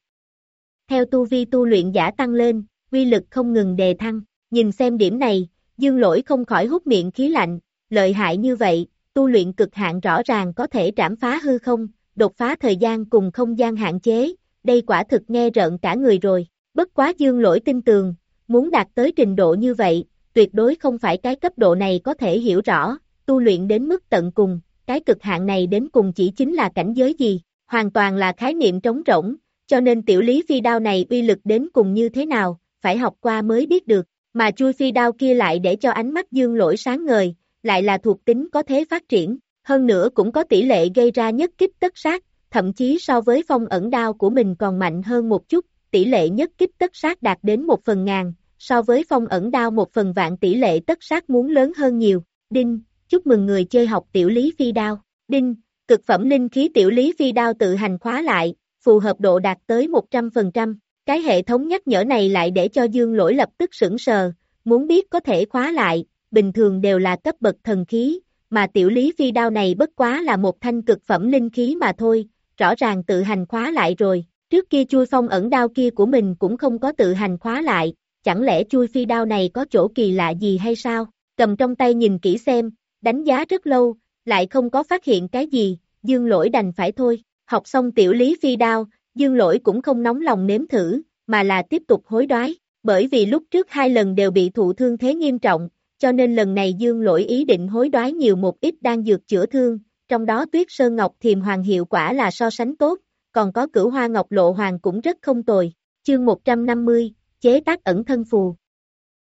Theo tu vi tu luyện giả tăng lên, quy lực không ngừng đề thăng, nhìn xem điểm này, dương lỗi không khỏi hút miệng khí lạnh, lợi hại như vậy, tu luyện cực hạn rõ ràng có thể trảm phá hư không, đột phá thời gian cùng không gian hạn chế, đây quả thực nghe rợn cả người rồi, bất quá dương lỗi tin tường, muốn đạt tới trình độ như vậy, tuyệt đối không phải cái cấp độ này có thể hiểu rõ, tu luyện đến mức tận cùng, cái cực hạn này đến cùng chỉ chính là cảnh giới gì, hoàn toàn là khái niệm trống rỗng, cho nên tiểu lý phi đao này uy lực đến cùng như thế nào, phải học qua mới biết được, mà chui phi đao kia lại để cho ánh mắt dương lỗi sáng ngời, lại là thuộc tính có thế phát triển, hơn nữa cũng có tỷ lệ gây ra nhất kích tất sát, thậm chí so với phong ẩn đao của mình còn mạnh hơn một chút, tỷ lệ nhất kích tất sát đạt đến một phần ngàn, so với phong ẩn đao một phần vạn tỷ lệ tất sát muốn lớn hơn nhiều. Đinh, chúc mừng người chơi học tiểu lý phi đao. Đinh, cực phẩm linh khí tiểu lý phi đao tự hành khóa lại, phù hợp độ đạt tới 100%. Cái hệ thống nhắc nhở này lại để cho dương lỗi lập tức sững sờ, muốn biết có thể khóa lại, bình thường đều là cấp bậc thần khí, mà tiểu lý phi đao này bất quá là một thanh cực phẩm linh khí mà thôi, rõ ràng tự hành khóa lại rồi, trước kia chui phong ẩn đao kia của mình cũng không có tự hành khóa lại, chẳng lẽ chui phi đao này có chỗ kỳ lạ gì hay sao, cầm trong tay nhìn kỹ xem, đánh giá rất lâu, lại không có phát hiện cái gì, dương lỗi đành phải thôi, học xong tiểu lý phi đao, dương lỗi cũng không nóng lòng nếm thử, mà là tiếp tục hối đoái, bởi vì lúc trước hai lần đều bị thụ thương thế nghiêm trọng, cho nên lần này dương lỗi ý định hối đoái nhiều một ít đang dược chữa thương, trong đó tuyết sơn ngọc thiềm hoàng hiệu quả là so sánh tốt, còn có cửu hoa ngọc lộ hoàng cũng rất không tồi. Chương 150, chế tác ẩn thân phù.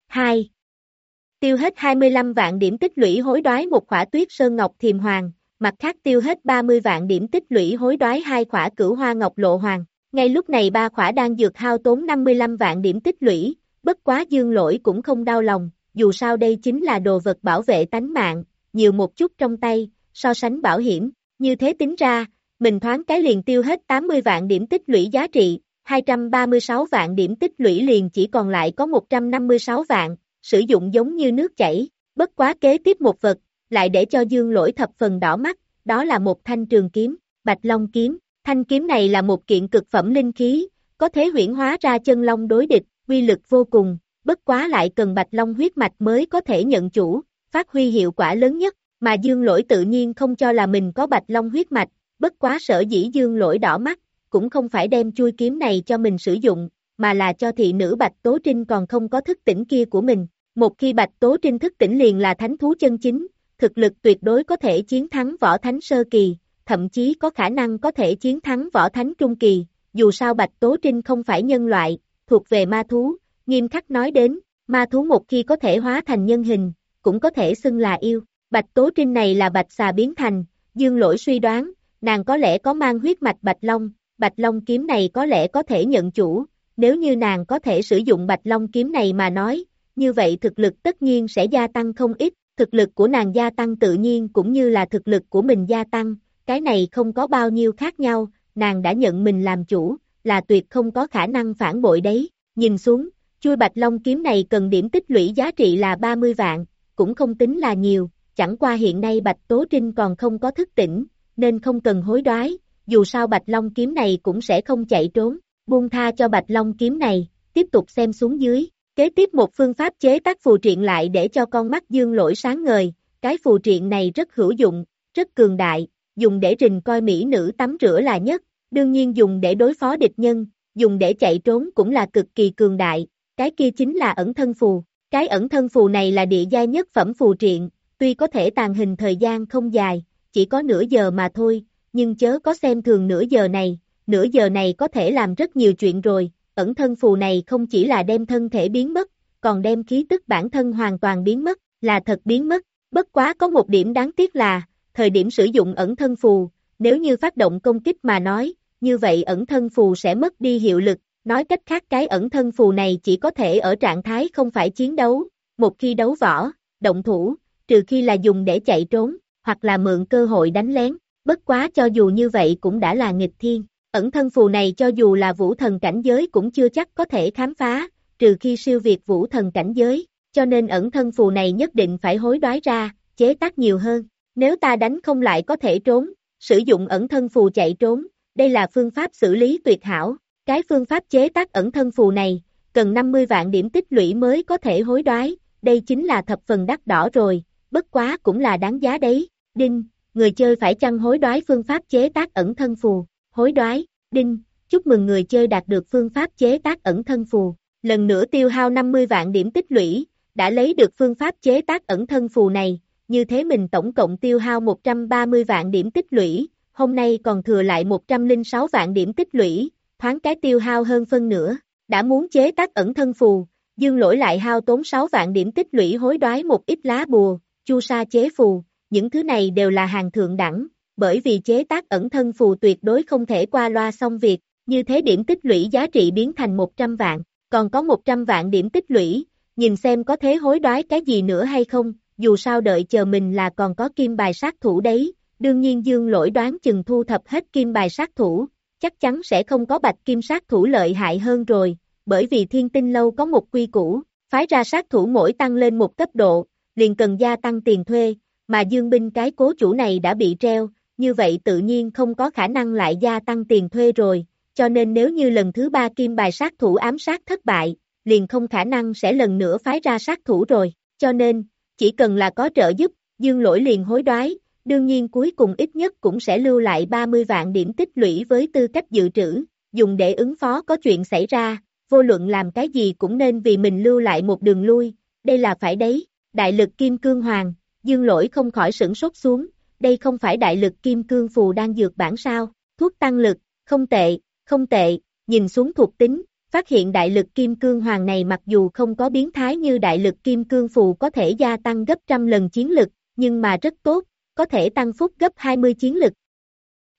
2. Tiêu hết 25 vạn điểm tích lũy hối đoái một khỏa tuyết sơn ngọc thiềm hoàng, mặt khác tiêu hết 30 vạn điểm tích lũy hối đoái hai khỏa cửu hoa ngọc lộ hoàng. Ngay lúc này ba khỏa đang dược hao tốn 55 vạn điểm tích lũy, bất quá dương lỗi cũng không đau lòng, dù sao đây chính là đồ vật bảo vệ tánh mạng, nhiều một chút trong tay, so sánh bảo hiểm, như thế tính ra, mình thoáng cái liền tiêu hết 80 vạn điểm tích lũy giá trị, 236 vạn điểm tích lũy liền chỉ còn lại có 156 vạn, sử dụng giống như nước chảy, bất quá kế tiếp một vật, lại để cho dương lỗi thập phần đỏ mắt, đó là một thanh trường kiếm, bạch long kiếm, thanh kiếm này là một kiện cực phẩm linh khí, có thể huyển hóa ra chân long đối địch, quy lực vô cùng, bất quá lại cần bạch long huyết mạch mới có thể nhận chủ, phát huy hiệu quả lớn nhất, mà dương lỗi tự nhiên không cho là mình có bạch long huyết mạch, bất quá sở dĩ dương lỗi đỏ mắt, cũng không phải đem chui kiếm này cho mình sử dụng, mà là cho thị nữ Bạch Tố Trinh còn không có thức tỉnh kia của mình. Một khi Bạch Tố Trinh thức tỉnh liền là thánh thú chân chính, thực lực tuyệt đối có thể chiến thắng võ thánh sơ kỳ, thậm chí có khả năng có thể chiến thắng võ thánh trung kỳ, dù sao Bạch Tố Trinh không phải nhân loại, thuộc về ma thú, nghiêm khắc nói đến, ma thú một khi có thể hóa thành nhân hình, cũng có thể xưng là yêu. Bạch Tố Trinh này là Bạch xà biến thành, dương lỗi suy đoán, nàng có lẽ có mang huyết mạch Bạch Long, Bạch Long kiếm này có lẽ có thể nhận chủ, nếu như nàng có thể sử dụng Bạch Long kiếm này mà nói, như vậy thực lực tất nhiên sẽ gia tăng không ít, thực lực của nàng gia tăng tự nhiên cũng như là thực lực của mình gia tăng, cái này không có bao nhiêu khác nhau, nàng đã nhận mình làm chủ, là tuyệt không có khả năng phản bội đấy, nhìn xuống, chui Bạch Long kiếm này cần điểm tích lũy giá trị là 30 vạn, cũng không tính là nhiều, chẳng qua hiện nay Bạch Tố Trinh còn không có thức tỉnh, nên không cần hối đoái, dù sao Bạch Long kiếm này cũng sẽ không chạy trốn, buông tha cho Bạch Long kiếm này, tiếp tục xem xuống dưới, kế tiếp một phương pháp chế tác phù triện lại để cho con mắt dương lỗi sáng ngời, cái phù triện này rất hữu dụng, rất cường đại, dùng để rình coi mỹ nữ tắm rửa là nhất, đương nhiên dùng để đối phó địch nhân, dùng để chạy trốn cũng là cực kỳ cường đại, cái kia chính là ẩn thân phù. Cái ẩn thân phù này là địa giai nhất phẩm phù triện, tuy có thể tàn hình thời gian không dài, chỉ có nửa giờ mà thôi, nhưng chớ có xem thường nửa giờ này, nửa giờ này có thể làm rất nhiều chuyện rồi, ẩn thân phù này không chỉ là đem thân thể biến mất, còn đem khí tức bản thân hoàn toàn biến mất, là thật biến mất, bất quá có một điểm đáng tiếc là, thời điểm sử dụng ẩn thân phù, nếu như phát động công kích mà nói, như vậy ẩn thân phù sẽ mất đi hiệu lực, nói cách khác cái ẩn thân phù này chỉ có thể ở trạng thái không phải chiến đấu, một khi đấu võ, động thủ, trừ khi là dùng để chạy trốn, hoặc là mượn cơ hội đánh lén, bất quá cho dù như vậy cũng đã là nghịch thiên, ẩn thân phù này cho dù là vũ thần cảnh giới cũng chưa chắc có thể khám phá, trừ khi siêu việt vũ thần cảnh giới, cho nên ẩn thân phù này nhất định phải hối đoái ra, chế tác nhiều hơn, nếu ta đánh không lại có thể trốn, sử dụng ẩn thân phù chạy trốn, đây là phương pháp xử lý tuyệt hảo, cái phương pháp chế tác ẩn thân phù này, cần 50 vạn điểm tích lũy mới có thể hối đoái, đây chính là thập phần đắt đỏ rồi, bất quá cũng là đáng giá đấy, đinh, người chơi phải chăng hối đoái phương pháp chế tác ẩn thân phù, hối đoái, đinh, chúc mừng người chơi đạt được phương pháp chế tác ẩn thân phù, lần nữa tiêu hao 50 vạn điểm tích lũy, đã lấy được phương pháp chế tác ẩn thân phù này, như thế mình tổng cộng tiêu hao 130 vạn điểm tích lũy, hôm nay còn thừa lại 106 vạn điểm tích lũy, thoáng cái tiêu hao hơn phân nửa, đã muốn chế tác ẩn thân phù, dương lỗi lại hao tốn 6 vạn điểm tích lũy hối đoái một ít lá bùa, chu sa chế phù, những thứ này đều là hàng thượng đẳng, bởi vì chế tác ẩn thân phù tuyệt đối không thể qua loa xong việc, như thế điểm tích lũy giá trị biến thành 100 vạn, còn có 100 vạn điểm tích lũy, nhìn xem có thế hối đoái cái gì nữa hay không, dù sao đợi chờ mình là còn có kim bài sát thủ đấy, đương nhiên dương lỗi đoán chừng thu thập hết kim bài sát thủ, chắc chắn sẽ không có bạch kim sát thủ lợi hại hơn rồi, bởi vì thiên tinh lâu có một quy củ, phái ra sát thủ mỗi tăng lên một cấp độ, liền cần gia tăng tiền thuê, mà dương binh cái cố chủ này đã bị treo, như vậy tự nhiên không có khả năng lại gia tăng tiền thuê rồi, cho nên nếu như lần thứ ba kim bài sát thủ ám sát thất bại, liền không khả năng sẽ lần nữa phái ra sát thủ rồi, cho nên, chỉ cần là có trợ giúp, dương lỗi liền hối đoái, đương nhiên cuối cùng ít nhất cũng sẽ lưu lại 30 vạn điểm tích lũy với tư cách dự trữ, dùng để ứng phó có chuyện xảy ra, vô luận làm cái gì cũng nên vì mình lưu lại một đường lui, đây là phải đấy, đại lực kim cương hoàng, dương lỗi không khỏi sửng sốt xuống, đây không phải đại lực kim cương phù đang dược bản sao, thuốc tăng lực, không tệ, không tệ, nhìn xuống thuộc tính, phát hiện đại lực kim cương hoàng này mặc dù không có biến thái như đại lực kim cương phù có thể gia tăng gấp trăm lần chiến lực, nhưng mà rất tốt, có thể tăng phúc gấp 20 chiến lực.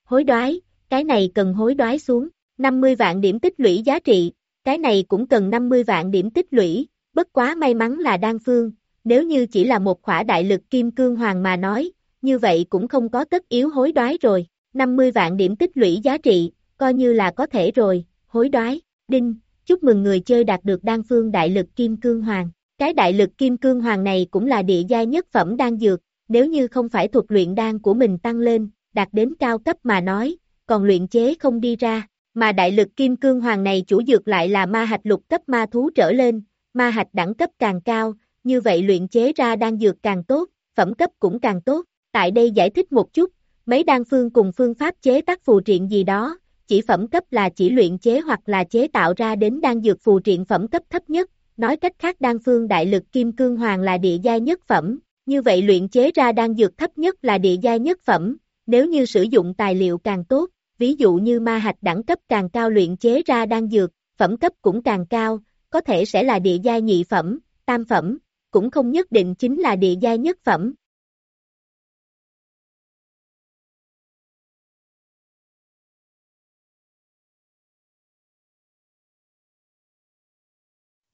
Hối đoái, cái này cần hối đoái xuống, 50 vạn điểm tích lũy giá trị, cái này cũng cần 50 vạn điểm tích lũy, bất quá may mắn là đan phương, nếu như chỉ là một khỏa đại lực kim cương hoàng mà nói, như vậy cũng không có tất yếu hối đoái rồi, 50 vạn điểm tích lũy giá trị, coi như là có thể rồi, hối đoái, đinh, chúc mừng người chơi đạt được đan phương đại lực kim cương hoàng. Cái đại lực kim cương hoàng này cũng là địa giai nhất phẩm đan dược, nếu như không phải thuật luyện đan của mình tăng lên, đạt đến cao cấp mà nói, còn luyện chế không đi ra, mà đại lực kim cương hoàng này chủ dược lại là ma hạch lục cấp ma thú trở lên, ma hạch đẳng cấp càng cao, như vậy luyện chế ra đan dược càng tốt, phẩm cấp cũng càng tốt. Tại đây giải thích một chút, mấy đan phương cùng phương pháp chế tác phù triện gì đó, chỉ phẩm cấp là chỉ luyện chế hoặc là chế tạo ra đến đan dược phù triện phẩm cấp thấp nhất, nói cách khác đan phương đại lực kim cương hoàng là địa giai nhất phẩm, như vậy luyện chế ra đan dược thấp nhất là địa giai nhất phẩm, nếu như sử dụng tài liệu càng tốt, ví dụ như ma hạch đẳng cấp càng cao luyện chế ra đan dược, phẩm cấp cũng càng cao, có thể sẽ là địa giai nhị phẩm, tam phẩm, cũng không nhất định chính là địa giai nhất phẩm.